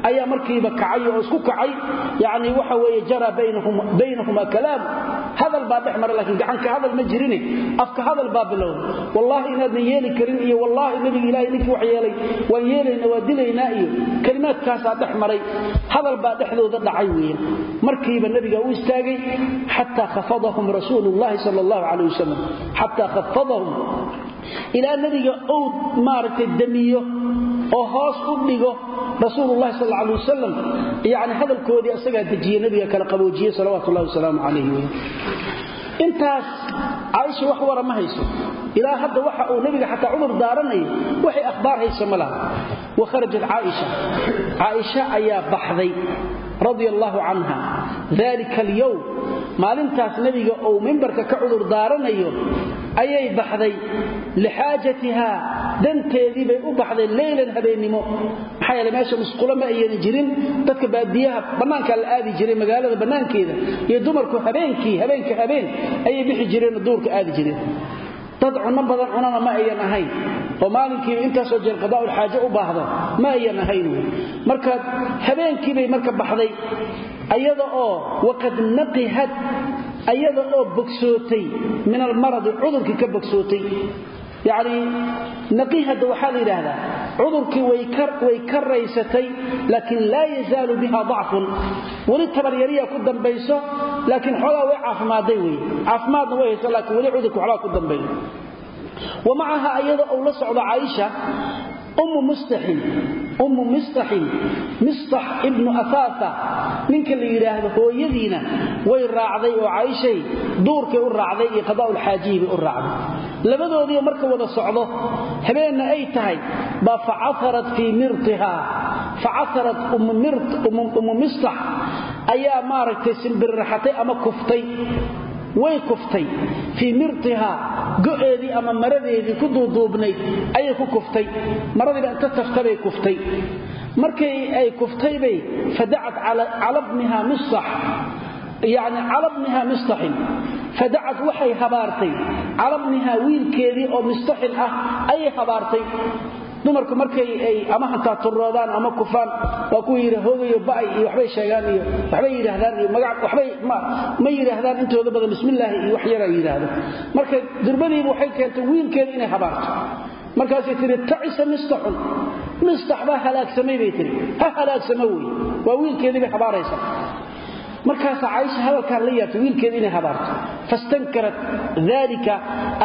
ayaa markiiba kacay oo isku kacay. Yacni waxa weeye jara baynahuma kalaam. Hadal baa dhex laakiin gacanka hadal ma jirine. Afka hadal baa bilowda wallaahi inaadnan yeeli karin iyo wallaahi nebiga ilaahay ninkii wax yeelay waan yeelayna waa dilaynaa iyo kelimaadkaasaa dhex hadal baa dhexdooda dhacay weeyaan markiiba nebiga u istaagay xataa khafadahum rasuulu llahi sal allahu calayh wasalam xataa khafadahum ilaa nebiga uu maaragtay damiyo oo hoos u dhigo rasuululahi sal alay wasalam yani hadalkoodii isagaa dejiye nebiga kala qaboojiye salawaatu llahi wasalaamu calayh wey intaas caaisha wax wara ma hayso. Ilaa hadda waxa uu nebiga xataa cudur daaranayo waxay akhbaar hayso ma laha. Wa kharajat caaisha. Caaisha radia allaahu canha dalika alyowm maalintaas nebiga uu mimbarka ka cudur daaranayo ayay baxday. Lixaajatihaa danteedii bay u baxday leylan habeennimo maxaa yeele meesha musqulo ma ayana jirin dadka baadiyaha bannaankaa la aadi jiray magaalada bannaankeeda iyo dumarku habeenkii habeenka habeen ayay bixi jireenoo duurka aadi jireen. Dad cunno badan cunana ma ayan ahayn oo maalinkiiba intaasoo jeer qadaa'ul xaajo u baahdo ma ayan ahayn marka habeenkiibay marka baxday ayada oo waqad naqihad ayada oo bogsootay min almaradi cudurkii ka bogsootay. Yacni naqihadda waxaa la yidhaahdaa cudurkii way ka raysatay laakiin laa yazaalu biha dacfun. Weli tabaryariya ku dambayso laakiin xoogaa way caafimaadday wey. Caafimaadna way haysa laakiin weli cudurka waxbaa ku wa macaha ayada ou la socdo caaisha ummu mustaxin ummu mistaxin mistax ibnu afaasa ninka la yidhaahdo hooyadiina way raacday oo caaishay duurkay u raacday iyo qadaa'ulxaajiyi bay u raacday. Labadoodiioo marka wada socdo habeenna ay tahay baa facaharat fii mirtiha. Facaharat ummu mistax ayaa maaragtay simbirraxatay ama kuftay way kuftay fii mirtihaa go'eedii ama maradeedii ku duuduubnayd ayay ku kuftay. Maradiiba inta taftabay kuftay. Markay ay kuftaybay fadacat cala bniha mistax yacni cala bniha mistaxin. Fadacat waxay habaartay. Cala bniha wiilkeedii oo mistaxin ah ayay habaartay dumarku markay ay ama hantaa turroodaan ama kufaan waa kuwa yidha hoogayo ba'ay iyo waxbay sheegaan iyo waxbay yidhaahdaan magac waxbay ma yidhaahdaan intooda badan bismillaahi iyo wax yaraa yidhaahdo. Marka durbadiiba waxay keentay wiilkeeda inay habaarto. Markaasay tihi tacisa mistaxun mistax baa halaagsamay bay tihi ha halaagsamo wey. Waa wiilkeedii bay habaaraysaa markaasa caaisha hadalkaan la yaabtay wiilkeeda inay habaarto. Fastankarat dalika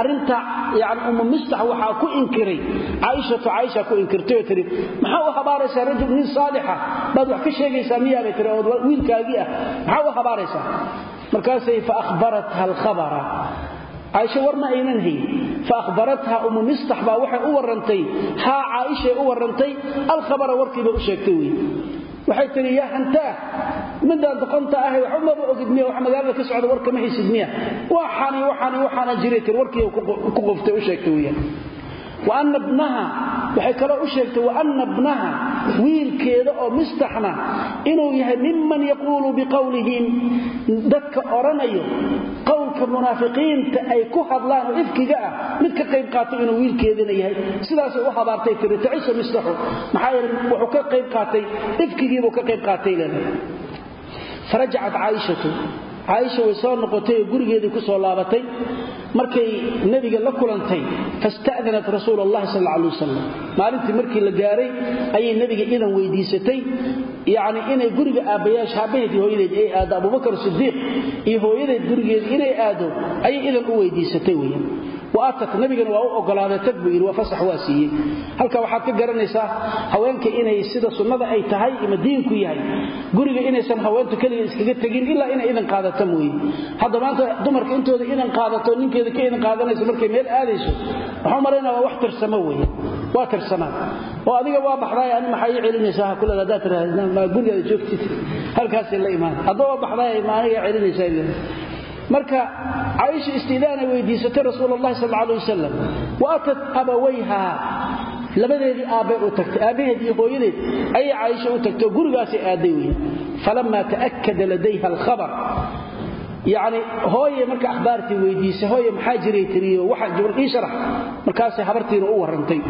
arinta yani ummu mistax waxaa ku inkiray caaishatu caaisha ku inkirtay oo tihi maxaa u habaaraysaa rajul nin saalixa? Baad wax ka sheegaysaa miyaabay tihi ood wiilkaagii ah. Maxaa u habaaraysaa? Markaasay faahbaratha alkhabara. Caaisha war ma aynan hayn. Faahbaratha ummu mistax baa waxay u warrantay haa caaishay u warrantay alkhabara warkiibay u sheegtay wey waxay tihi yaa hantaah midaan doqonta ahay wax umaba ogid miya wax magaalada ka socda war kama haysid miya. Waxaani waxaani waxaana jiray tir warkii ku qoftay u sheegtay weeyaan wa anna ibnaha waxay kaloo u sheegtay wa anna ibnaha wiilkeeda oo mistaxna inuu yahay miman yaquulu biqowlihim dadka odhanayo qowlka munaafiqiinta ay ku hadlaan oo ifkiga ah mid ka qayb qaatay inuu wiilkeedina yahay. Sidaasay u habaartay tiri tacisa mistaxu. Maxaa yeele wuxuu ka qayb qaatay caaisha way soo noqotay oo gurigeedii ku soo laabatay. Markay nebiga la kulantay fasta'danat rasuul allahi sal alla alay wasalam maalintii markii la gaaray ayay nebiga idan weydiisatay. Yacni inay guriga aabbayaasha aabbaheed iyo hooyadeed ay aado abubakar sidiiq iyo hooyadeed gurigeeda inay aado ayay idan u weydiisatay weeyaan nabigana waa u ogolaaday tag buu yidhi waa fasax waa siiyey. Halka waxaad ka garanaysaa haweenka inay sida sunnada ay tahay ima diinku yahay guriga inaysan haweentu keliga iskaga tegin ilaa inay idan qaadata mooye hadda maanta dumarka intooda idan qaadato ninkeeda ka idan qaadanayso markay meel aadayso waxuu malaynaa waa wax tirsamo weeye waa tirsanaa oo adiga waa baxdaay ani maxaa ii celinaysaa ha kulada haddaad tiraahdaa gurigaada joogtid. Halkaasay la imaan haddaba waa baxdaay aniga celinaysaa marka caaisha istiidaanay weydiisatay rasuul allahi sal alay wasalam wa atat abawayha. Labadeedii aabbay u tagtay aabbaheed iyo hooyadeed ayay caaisha u tagtay oo gurigaasay aaday weya falammaa ta'akada ladayha alkhabar. Yacni hooye marka akhbaartii weydiisay hooye maxaa jiray tiriyo? Waxa jabal ii sharax. Markaasay habartiina u warrantay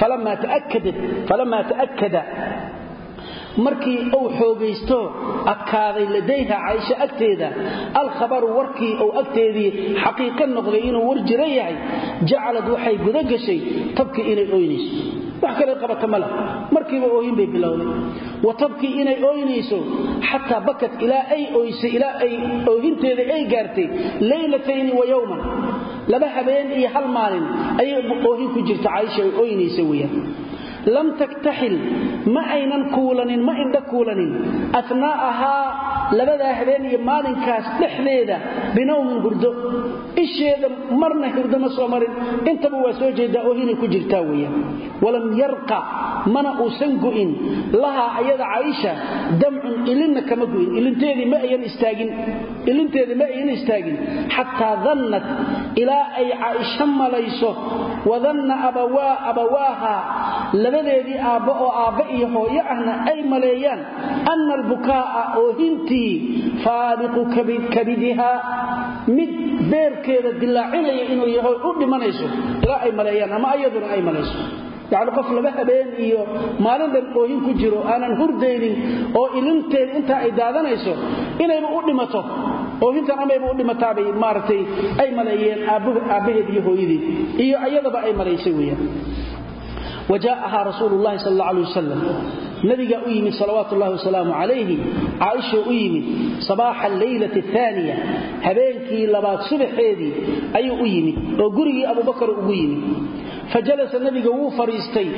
falammaa ta'akkada markii uu xoogaysto adkaaday ladayha caaisha agteeda. Alkhabaru warkii uu agteedii xaqiiqo noqday inuu war jira yahay jacalad waxay guda gashay tabkii inay ooynayso. Wax kale qabata mala markiiba oohin bay bilowday wa tabkii inay ooynayso xataa bakat ilaa ay ooysay ilaa ay oohinteeda ay gaartay laylatayni wa yowman laba habeen iyo hal maalin ayay oohin ku jirta caaisha ay ooynaysa weyaan lam taktaxil ma aynan kuulanin ma indha kuulanin. Atnaa'ahaa labadaa habeen iyo maalinkaas dhexdeeda binawmin hurdo. Isheeda marna hurdo ma soo marin. Intaba waa soo jeedaa oo hinay ku jirtaa weeyaan. Walam yarqa mana uusan gu'in lahaa ayada caaisha damcun ilinna kama gu'in ilinteedii ma ayan istaagin. Ilinteedii ma ayan istaagin. Xataa dannat ilaa ay caaisha malayso. Wadanna abawaaha labadeedii aabbo oo aabba iyo hooyo ahna ay maleeyaan anna albukaa'a oohintii faaliqu kabidihaa mid beerkeeda dilaacinaya inuu yahay u dhimanayso ilaa ay maleeyaan ama ayaduna ay malayso yacni qof laba habeen iyo maalin dhan oohin ku jiro aanan hurdaynin oo ilinteeda intaa ay daadanayso inayba u dhimato oohintan amayba u dhimataabay maaragtay ay maleeyeen aabbaheed iyo hooyadeed iyo ayadaba ay malaysay weeyaan wajaaءahaa rasuulu llahi sal alay wasalam nabigaa u yimid salawaatu ullahi wasalaamu calayhi caaishoo u yimid sabaaxa alleylati aaniya habeenkii labaad subaxeedii ayuu u yimid oo gurigii abubakar ugu yimid fajalasa nabiga wuu fadhiistay.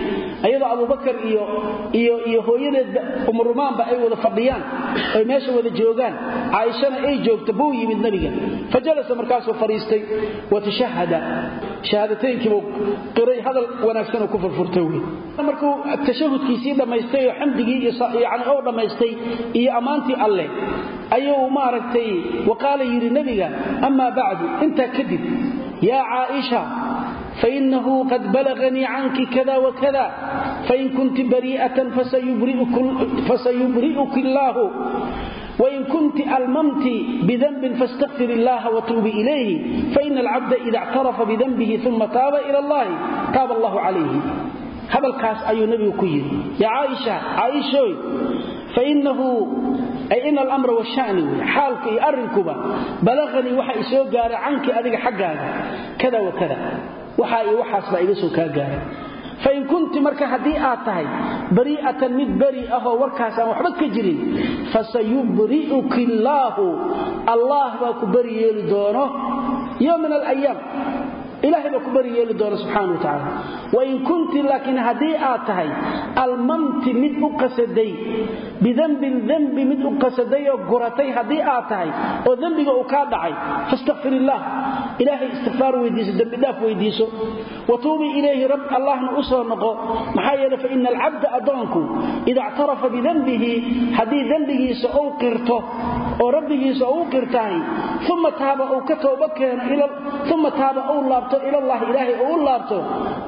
Ayadoo abubakar iyo hooyadeedba umurumaanba ay wada fadhiyaan ay meesha wada joogaan. Caaishana ay joogta buu yimid nabiga. Fajalasa markaasuu fadhiistay watashahada shahaadateynkiibuu qiray hadal wanaagsanoo ku furfurtay wey markuu tashahudkiisii dhammaystay oo xamdigii yani ou dhammaystay iyo ammaantii alleh ayuu maaragtay waqaala yidhi nebiga amaa bacdu intaa kadib yaa caaisha fainahu qad balaganii canki kada wakada fain kunti barii'atan fasayubri'uki illaahu wain kunti almamti bidambin fastakfir illaha watuubi ilayhi faina alcabda ida ctarafa bidanbihi uma taaba ila allahi taaba allahu calayhi hadalkaas ayuu nabigu ku yidhi yaa caaisha caaishoy fainahu ay ina alamra washani wey xaalka iyo arrinkuba balaqanii waxa isoo gaara canki adiga xaggaaga kada wakada ay waxaas baa iga soo kaa gaaray fa in kunti marka haddii aad tahay bari'atan mid bari ah oo warkaas aan waxba ka jirin fasayubri'uki illaahu allah baa ku bari yeeli doono yowm min alayaam ilaahay baa ku bari yeeli doono subxaana wa tacaala. Wain kunti laakiin haddii aad tahay almamti mid u qasaday bidembin dembi mid u qasaday oo guratay haddii aad tahay oo dembiga uu kaa dhacay fastakfir ilaahay istikfaar weydiiso dembidhaaf weydiiso. Wa tuubi ilayhi rab allahna u soo noqo. Maxaa yeele fa ina alcabda addoonku ida ictarafa bidembihi haddii dembigiisa uu qirto oo rabbigiisa uu qirtahay uma taaba uu ka tooba keeno uma taaba uu laabto ilallahi ilaahay u laabto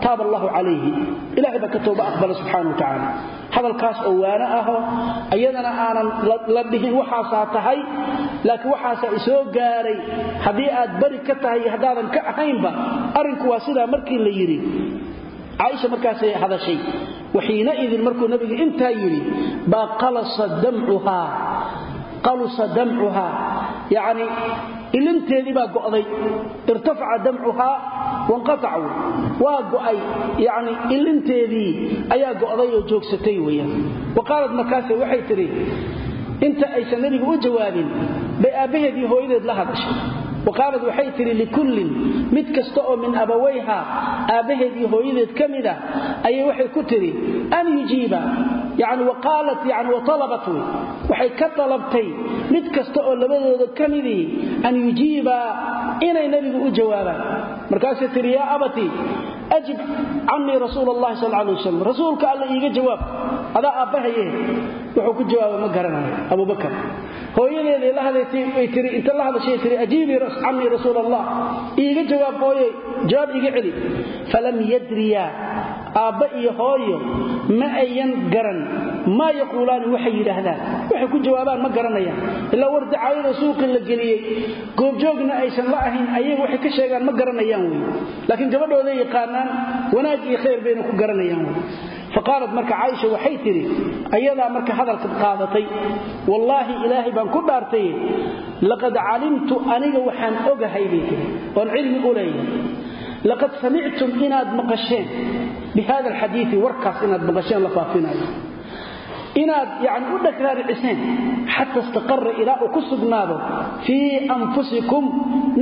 taaba allahu calayhi. Ilahay baa ka tooba aqbala subxaana wa tacaala. Hadalkaas oo waano aho iyadana aanan la dhihin waxaasaa tahay laakiin waxaasaa isoo gaaray. Haddii aad bari ka tahay haddaadan ka ahaynba arrinku waa sidaa markii la yidhi. Caaisha markaasay hadashay waxiinaidin markuu nabiga intaa yidhi baa qalusa damcuhaa yacni ilinteedii baa go'day irtafaca damcuhaa wanqatacu waa go'ay. Yacni ilinteedii ayaa go'day oo joogsatay weeyaan. Wa qaalad markaase waxay tidhi inta aysan nebigu u jawaabin bay aabbaheed iyo hooyadeed la hadashay. Waqaalad waxay tidhi likullin mid kasta oo min abawayha aabbaheed iyo hooyadeed ka mida ayay waxay ku tidhi an yujiiba yani waqaalat yani watalabat wey waxay ka dalabtay mid kasta oo labadooda ka midii an yujiiba inay nebigu u jawaabaan. Markaasay tidhi yaa abati ajib canii rasuul allahi sal alay wasalam rasuulka alla iiga jawaab adaa aabbahaye wuxuu ku jawaaba ma garanayo abubakar hooyadeeda la hadaytay tii inta la hadashay tii ajiibii canii rasuul allah iiga jawaab hooye jawaab iiga celi. Falam yadriya aabba iyo hooyo ma ayan garan maa yaquulaani waxay yidhaahdaan. Waxay ku jawaabaan ma garanayaan. Ilaa war dacaayada suuqii la geliyey goobjoogna aysan la ahayn ayaga waxay ka sheegaan ma garanayaan wey laakiin gabadhooday yaqaanaan wanaag iyo khayr bayna ku garanayaan wey faqaalat marka caaisha waxay tidhi ayadaa marka hadalka qaadatay wallaahi ilaahay baan ku dhaartay laqad calimtu aniga waxaan ogahay bay tihi oon cilmi u leeyahay laqad samictum inaad maqasheen bi hada alxadiii warkaas inaad maqasheen la faafinayo. Inaad yani u dhagraariciseen xata istaqara ilaa uu ku sugnaado fii anfusikum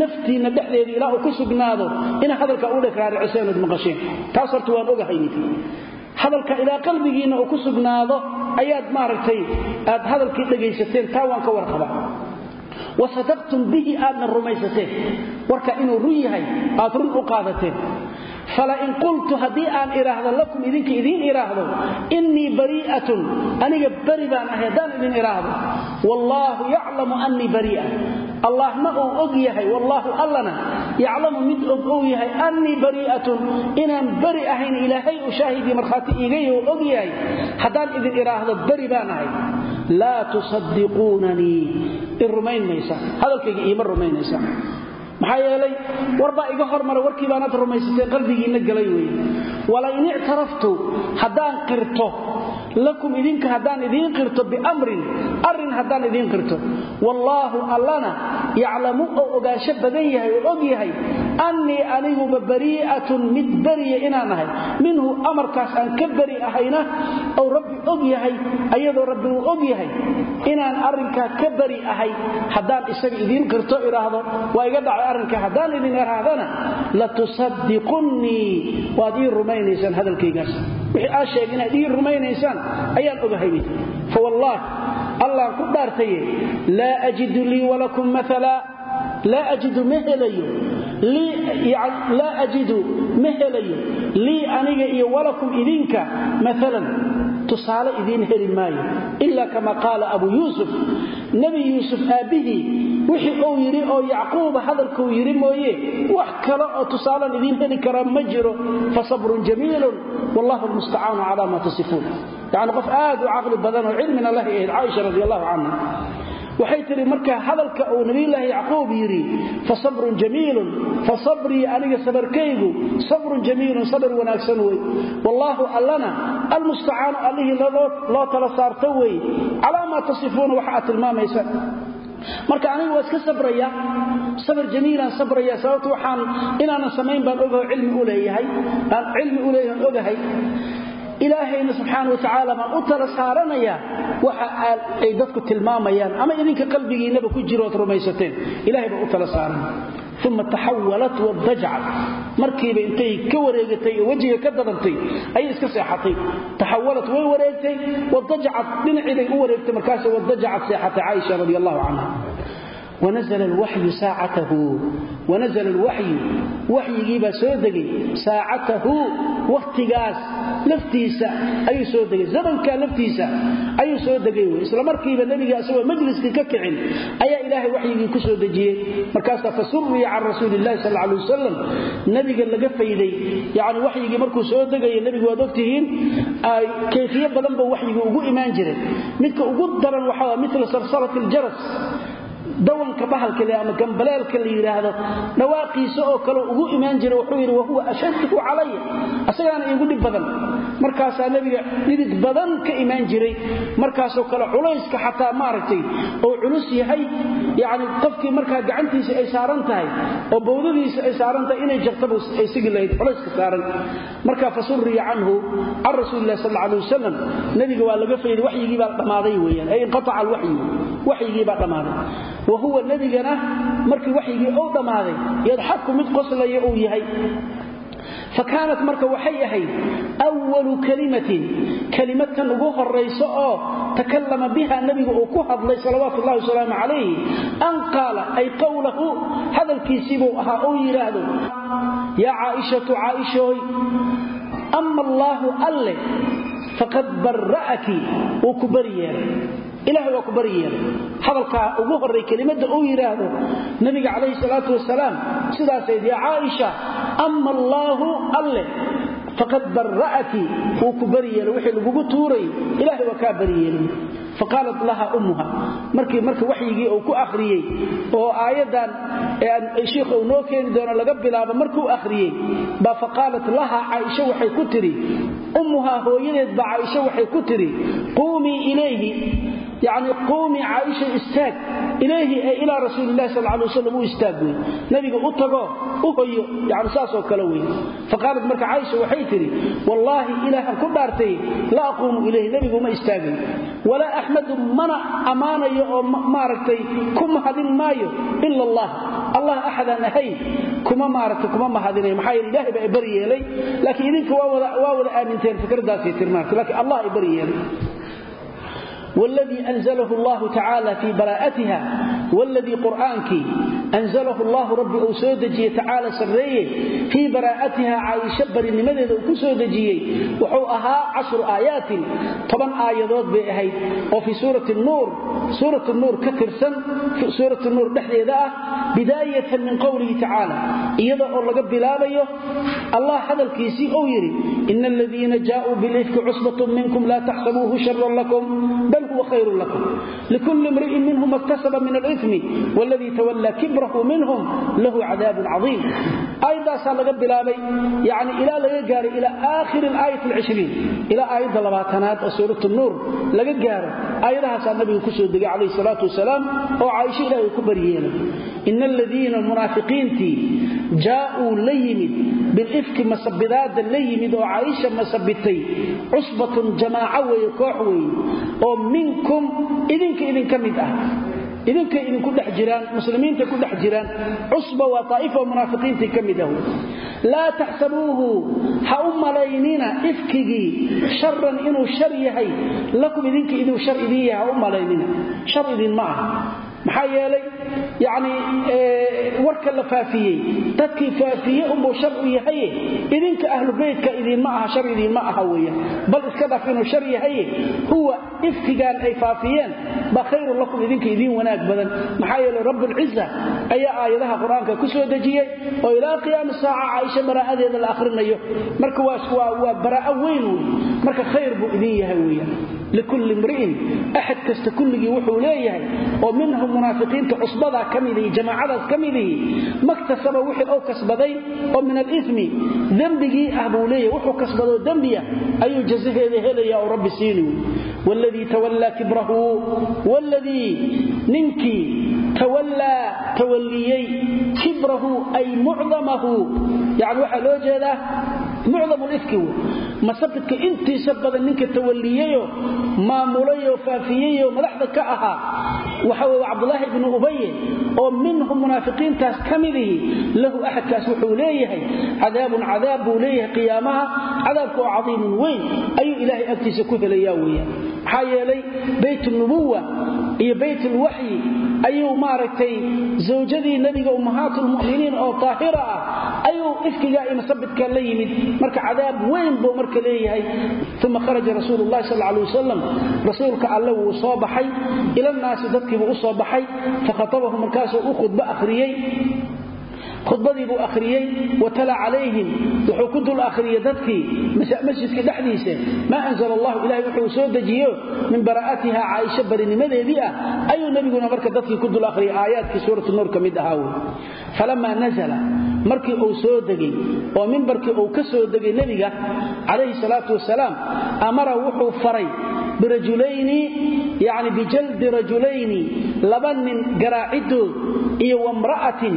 naftiinna dhexdeeda ilaa uu ku sugnaado inaad waan ogahay hadalka ilaa qalbigiinna uu ku sugnaado ayaad maaragtay aad hadalkii dhegaysateen taa waan ka warqabaa wasadaqtum bihi aadna rumaysateen warka inuu run yahay aad run u qaadateen. Falain qultu haddii aan idhaahdo lakum idinka idiin idhaahdo innii barii'atun aniga beri baan ahay haddaan idin idhaahdo wallaahu yaclamu annii barii'a allahna uu og yahay wallaahu allana yaclamu mid og ou yahay annii barii'atun inaan beri ahayn ilaahay u shaahidii markhaati iigay uu og yahay. Haddaan idin idhaahdo beri baan ahay. Laa tusadiquunanii i rumayn maysaan hadalkayga iima rumaynaysaan maxaa yeelay warbaa iga hormara warkii baanaad rumaysateen qalbigiinna galay weye walain ictaraftu haddaan qirto lakum idinka haddaan idiin qirto biamrin arrin haddaan idiin qirto. Wallaahu allana yaclamu oo ogaansho badan yahay oo og yahay annii aniguba barii'atun mid beriya inaan ahay minhu amarkaas aan ka beri ahayna ou rabbi og yahay ayadoo rabbi uu og yahay inaan arrinkaa ka beri ahay haddaan isaga idiin qirto idhaahdo. Waa iga dhacay arrinka haddaan idin idhaahdana latusadiqunnii waad ii rumaynaysaan hadalkaygaas wixii aa sheeg inaad ii rumaynaysaan ayaan ogahay. Fawallaahi allaan ku dhaartaye laa ajidu lii walakum maala laa ajidu ma helayo. Laa ajidu ma helayo. Lii aniga iyo walakum idinka maalan tusaale idiin heli maayo. Ilaa kama qaala abuu yuusuf nebi yuusuf aabbihii wixii uu yidhi oo yacquuba hadalkuu yidhi mooye wax kale oo tusaalan idiin heli karaa ma jiro fa sabrun jamiilun wallahu lmustacaanu calaa maa tasifuun. Yacni qof aad u caqli badan oo cilmina lahi ahayd caaisha radi allahu canha. Waxay tihi marka hadalka uu nabiyulaahi yacquub yidhi fa sabrun jamiilun fa sabrii aniga sabarkaygu sabrun jamiilun sabr wanaagsan wey. Wallaahu allana almustacaanu allihii loo tala saarto wey. Calaa maa tasifuuna waxa aad tilmaamaysa marka aniga waa iska sabraya sabr jamiilaan sabraya sababta waxaan inaanan samayn baan ogaho cilmi u leeyahay aan cilmi u leeyahan ogahay. Ilaahayna subxaana watacaala baan u tala saaranayaa waxa ay dadku tilmaamayaan ama idinka qalbigiinnaba ku jiro ood rumaysateen. Ilahay baan u tala saaranaya uma taxawalat wadajcat markiiba intay ka wareegatay oo wejiga ka dadantay ayay iska seexatay. Taxawalat way wareegtay wadajcat dhinaciiday u wareegtay markaas wadajacat seexatay caaisha radi allahu canha wanazla alwaxyu saacatahu wanazla alwaxyu waxyigiibaa soo degay saacatahu wakhtigaas laftiisa ayuu soo degay zamankaa laftiisa ayuu soo degay wey isla markiiba nebiga isagoo majliskii ka kicin ayaa ilaahay waxyigii ku soo dejiyey markaasaa fasuriya can rasuuli illahi sal alay wasalam nebiga laga fayday yani waxyigii markuu soo degaya nebigu waad ogtihiin kayfiye badan ba waxyigii ugu imaan jiray midka dawanka bahalka le ama gambaleelka la yidhaahdo dhawaaqiisa oo kale ugu imaan jira wuxuu yidhi wahuwa ashadduhu calaya asagaana iigu dhib badan. Markaasaa nebiga dhidid badan ka imaan jiray. Markaasoo kale culayska xataa maaragtay oo culus yahay yacni qofkii markaa gacantiisa ay saaran tahay oo bowdadiisa ay saaran tahay inay jabtaba ay lahayd culayska saaran. Markaa fasuriya canhu can rasuulilah sal alla alay wasalam nebiga waa laga fayday waxyigii dhammaaday weeyaan. Ay inqataca alwaxyu waxyigii dhammaaday wahuwa nebigana markii waxyigii uu dhammaaday yadxaku mid qoslaya uu yahay. Fa kaanat marka waxay ahayd walu kalimatin kalimatan ugu horayso oo takallama biha nabigu uu ku hadlay salawaatu llahi wasalaamu calayh an qaala ay qowlahu hadalkiisiibuu ahaa uu yidhaahdo yaa caaishatu caaishooy ama allaahu alle faqad bari yeelay ilahay waa ku bari yeelay. Hadalkaa ugu horray kelimada uu yidhaahdo nabiga calayhi salaatu wasalaam sidaasayd yaa caaisha ama allaahu alle faqad bara'aki wuu ku bari wixii lagugu tuuray ilahay waa kaa bari faqaalat laha ummuha markii marka waxyigii uu ku akhriyey oo aayaddan shiikh uu noo keeni doono laga bilaabo markuu akhriyey baa faqaalat laha caaisha waxay ku tidhi. Ummuhaa hooyadeed baa caaisha waxay ku tidhi quumii ilayhi yacni quumii caaisha istaag. Ilayhi ee ilaa rasuulilahi sal alay wasalam u istaag wey nabiga u tago u hoyo yani saasoo kale wey faqaalat marka caaisha waxay tidhi wallaahi ilaahan ku dhaartay la aquumu ilayhi nebigu ma istaagay walaa axmadu mana ammaanayo oo maaragtay ku mahadin maayo ila allah. Allah axadaan ahayn kuma maaragtay kuma mahadinayo maxaa yeele ilahay baa i yeelay laakiin idinka waa wada aaminteen fikradaasay tilmaantay laakiin allah i yeelay wladii anzalahu llahu tacaala fii baraa'atiha wladii qur'aankii anzalahu allahu rabbi uu soo dejiyey tacaala sarreeye fii baraa'atiha caaisha barinimadeeda uu ku soo dejiyey wuxuu ahaa cashru aayaatin toban aayadood bay ahayd oo fii suurati nuur suuratu nuur ka tirsan suuratu nuur dhexdeeda ah bidaayatan min qowlihi tacaala iyada oo laga bilaabayo allah hadalkiisii uu yidhi ina aladiina jaauu bilifki cusbatun minkum laa taxsabuuhu sharan lakum bal huwa khayrun lakum likulli imri'in minhum iktasaba min alimi wladii tawalla kibr yufraku minhum lahu cadaabun caiim aayadaasaa laga bilaabay yani ilaa laga gaaray ilaa aakhiri aayat lcishriin ilaa aayadda labaatanaad oo suurat nuur laga gaaro aayadahaasaa nabiga ku soo degay calayh salaatu wasalaam oo caaisho ilahi u ku baryeelay. Ina aladiina munaafiqiintii jaauu la yimid bilifki masabidaada la yimid oo caaisha masabitay cusbatun jamaaco weeye koox weeye oo minkum idinka idinka mid ah idinku dhex jiraan muslimiinta ku dhex jiraan cusba waa taaifa munaafiqiinta ka mid ah laa taxsabuuhu ha u malaynina ifkigii sharan inuu shar yahay lakum idinka inuu shar idin yahay ha u malaynina. Shar idin ma aha maxaa yeelay yani warka la faafiyey dadkii faafiye unbuu shar u yahaye idinka ahlu beytka idinma aha shar idinma aha weya bal iska dhaf inuu shar yahaye huwa ifkigaan ay faafiyeen baa khayrun lakum idinka idiin wanaag badan. Maxaa yeelay rabbulciza ayaa aayadaha qur'aanka ku soo dejiyey oo ilaa qiyaami saaca caaisha baraa'adeeda la akhrinayo. Marka waa baraa'o weyn wey marka khayr buu idin yahay weya likulli imri'in axad kasta kulligii wuxuu leeyahay oo minhum munaafiqiinta cusbadaa ka midihi jamaacadaas ka midihi maktasaba wixii ou kasbaday oo min alimi dembigii ah buu leeyahay wuxuu kasbadoo dembiya ayuu jazaheeda helaya oo rabbi siini wladii tawallaa kibrahu wladii ninkii tawallaa tawalliyey kibrahu ay mucdamahu. Yani waxaa loo jeedaa mucdam lifki w masabidka intiisa badan ninka tawaliyeyo maamulayoo faafiyeyoo madaxda ka ahaa waxa wey cabdulaahi ibnu ubaye oo minhum munaafiqiintaas ka midihi lahu axadkaas wuxuu leeyahay cadaabun cadaab buu leeyahay qiyaamaha cadaabka oo cadiimun weyn ayuu ilaahay agtiisa ku helaya weya maxaa yeelay ayuu maaragtay zawjadii nebiga ummahaatulmuminiin oo daahira ah ayuu ifkiga iyo masabidka la yimid. Marka cadaab weyn buu marka leeyahay. Uma kharaja rasuulu llahi sal alay wasalam rasuulka alle wuu soo baxay ilannaasi dadkiibuu u soo baxay fakhatabahu markaasuu u khudbo akhriyey khudbadii buu akhriyey watala calayhim wuxuu ku dul akhriyey dadkii masjidka dhexdiisa. Maa anzala allahu ilahay wuxuu soo dejiyo min bara'atiha caaisha barinimadeedii ah ayuu nebiguna marka dadkii ku dul akhriyay aayaadkii suuratu nuur ka ahaa wey falamaa nazala markii uu soo degay oo mimbarkii uu ka soo degay nebiga calayhi salaatu wasalaam amara wuxuu faray birajulayni yani bijaldi rajulayni laba nin garaacidood iyo wamra'atin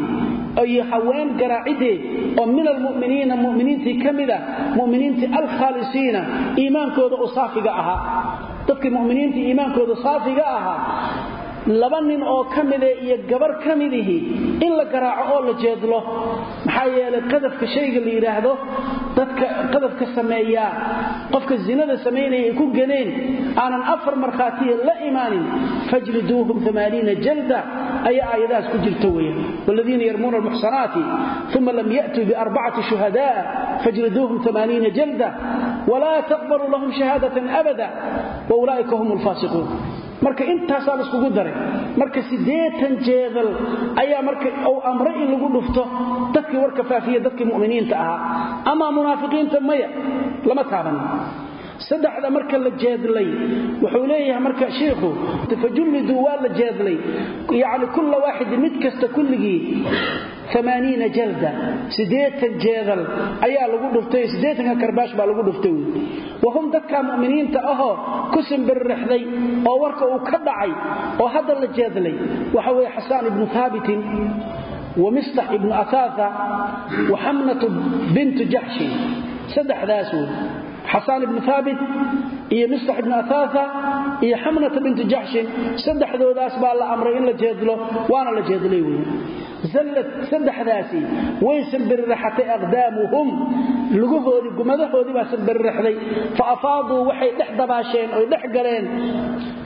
iyo haween garaacideed oo min almuminiina muminiintii ka mida muminiintii alkhaalisiina iimaankooda u saafiga ahaa. Dadkii muminiintii iimaankooda saafiga ahaa laba nin oo ka mide iyo gabar ka midihi in la garaaco oo la jeedlo. Maxaa yeelay qadafka shayga la yidhaahdo dadka qadafka sameeyaa qofka zinada samaynaya ay ku ganeen aanan afar markhaatiya la imaanin fajliduuhum amaaniina jalda ayaa aayadahaas ku jirta weeyaan. Waladiina yarmuuna almuxsanaati uma lam ya'tuu biarbacati shuhadaa fajliduuhum amaaniina jalda walaa taqbaluu lahum shahaadatan abada wa hum alfaasiquun marka intaasaa la iskugu daray. Marka siddeetan jeedal ayaa marka uu amray in lagu dhufto dadkii warka faafiya dadkii mu'miniinta ahaa. Ama munaafiqiinta maya lama taaban saddexda marka la jeedlay wuxuu leeyahay marka shiikhu fajulliduu waa la jeedlay. Yacni kulla waaxidin mid kasta kulligii amaaniina jalda siddeetan jeedal ayaa lagu dhuftay siddeetanka karbaash baa lagu dhuftay. Wey wahum dadka mu'miniinta ahoo ku simbirrixday oo warka uu ka dhacay oo hadda la jeedlay. Waxa weeye xasaan ibnu haabitin wa mistax ibnu ahaatha wa xamnatu bintu jaxshin saddexdaas wey xasaan ibnu haabit iyo mistax ibnu ahaatha iyo xamnata bintu jaxshin saddexdoodaas baa la amray in la jeedlo waana la jeedlay wey zallad saddexdaasi way sanbirirraxatay aqdaamuhum lugahoodii gumadahoodii baa sanbirirraxday fa afaaduu waxay dhex dabaasheen oy dhex galeen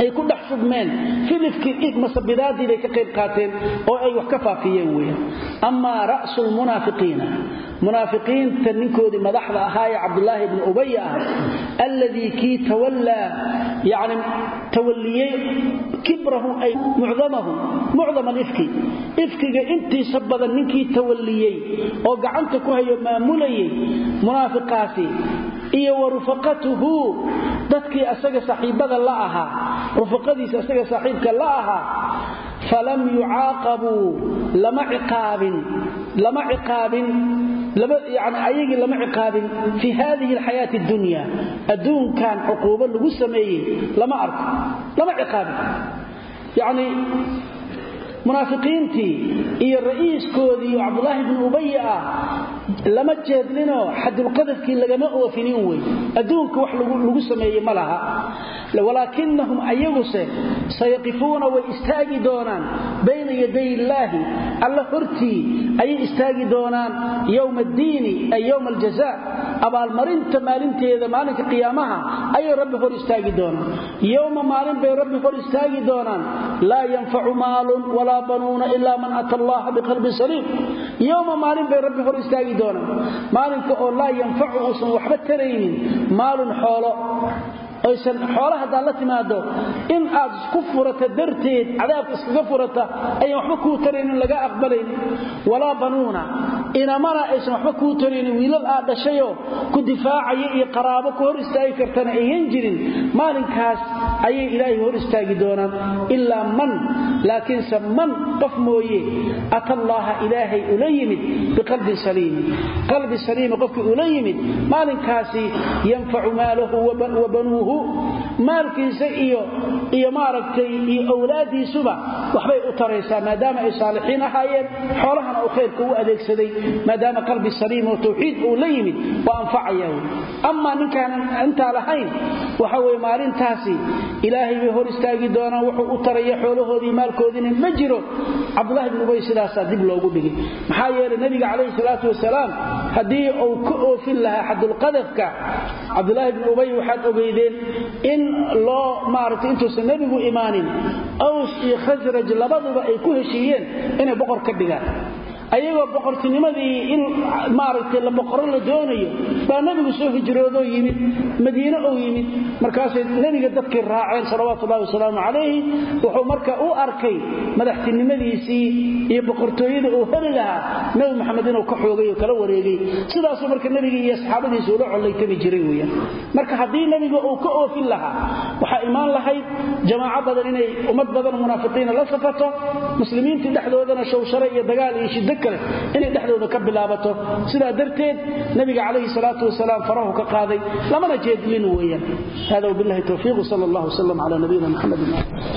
ay ku dhex fugmeen filifkii masabidaadii bay ka qayb qaateen oo ay wax ka faafiyeen weeyaan amaa ra'su lmunaafiqiina munaafiqiinta ninkoodii madaxda ahaa ee cabdulaahi ibni ubaya ah alladii kii tawallaa yani tawalliyey kibrahu ay mucdamahu mucdam alifki ifkiga intiisa badan ninkii tawalliyey oo gacanta ku hayo maamulayay munaafiqaasi iyo wa rufaqatuhu dadkii asaga saaxiibada la ahaa rufaqadiisa asaga saaxiibka la lama ciqaabin ayagii lama ciqaabin fii hadihi alxayaati addunya adduunkan cuquubo lagu sameeyey lama arko lama ciqaabin. Yacni munaafiqiintii iyo ra'iiskoodii oo cabdulaahi bnu ubaya ah lama jeedlinoo xadulqadafkii lagama oofinin wey adduunka wax lagu sameeye ma laha. Walaakinahum ayaguse sayaqifuuna way istaagi doonaan. Bayna yaday illaahi alla hortii ayay istaagi doonaan. Yowma addiini ay yowma abaalmarinta maalinteeda maalinka qiyaamaha ayay rabbi hor istaagi doonaan. Yowma maalin bay rabbi hor istaagi doonaan. Laa yanfacu maalun walaa banuuna ilaa man ata allaha biqalbin saliim. Yowma maalin bay rabbi hor istaagi doonaan maalinka oo laa yanfacu uusan waxba taraynin maalun xoolo. Oysan xoolo haddaad la timaado in aad isku furata darteed cadaabka iskaga furata ayaan waxba kuu taraynin laga aqbalaynin. Walaa banuuna inamana aysan waxba kuu taraynin wiilal aad dhashayoo ku difaacaya iyo qaraabo ku hor istaagi kartana ayan jirin maalinkaas ayay ilaahay hor istaagi doonaan. Ilaa man laakiinse man qof mooye atallaaha ilaahay ula yimid biqalbin saliimin qalbi saliima qofkii ula yimid maalinkaasi yanfacu maalahu wa banuuhu. Maalkiisa iyo maaragtay iyo awlaadiisuba waxbay u taraysaa maadaama ay saalixiin ahaayeen xoolahana uu khayrka u adeegsaday maadaama qalbi saliim oo tawxiid uu la yimid waa anfacaya. Amaa ninkaanan intaa lahayn waxa weye maalintaasi ilaahay bay hor istaagi doonaan wuxuu u taraya xoolahoodii maalkoodiina ma jiro. Cabdulahi bn ubay sidaasaa dib loogu dhigay. Maxaa yeelay nebiga calayhi salaatu wasalaam haddii uu ka oofin lahaa xadulqadafka cabdulaahi bn ubay waxaad ogeydeen in loo maaragtay intuusan nebigu imaanin aws iyo khasraj labaduba ay ku heshiiyeen inay boqor ka dhigaan ayagoo boqortinimadii in maaragtay la boqoro la doonayo baa nebigu soo hijroodoo yimid madiine ou yimid. Markaasay nebiga dadkii raaceen salawaatullahi wasalaamu calayhi wuxuu marka u arkay madaxtinimadiisii iyo boqortooyada uu heli lahaa nebi maxamed inuu ka xoogay oo kala wareegay. Sidaasuu marka nebigii iyo asxaabadiisa ula collaytami jiray weyaan marka haddii nebiga uu ka oofin lahaa waxaa imaan lahayd jamaaco badan inay ummad badan munaafiqiina la safato muslimiintii dhexdoodana shawshare iyo dagaal iyo shiddo kale inay dhexdooda ka bilaabato. Sidaa darteed nabiga calayhi salaatu wasalaam farahu ka qaaday lamana jeedlin weeyaan. Hada wabillahi towfiiq sal allah wslam cala nabiyina muxamedin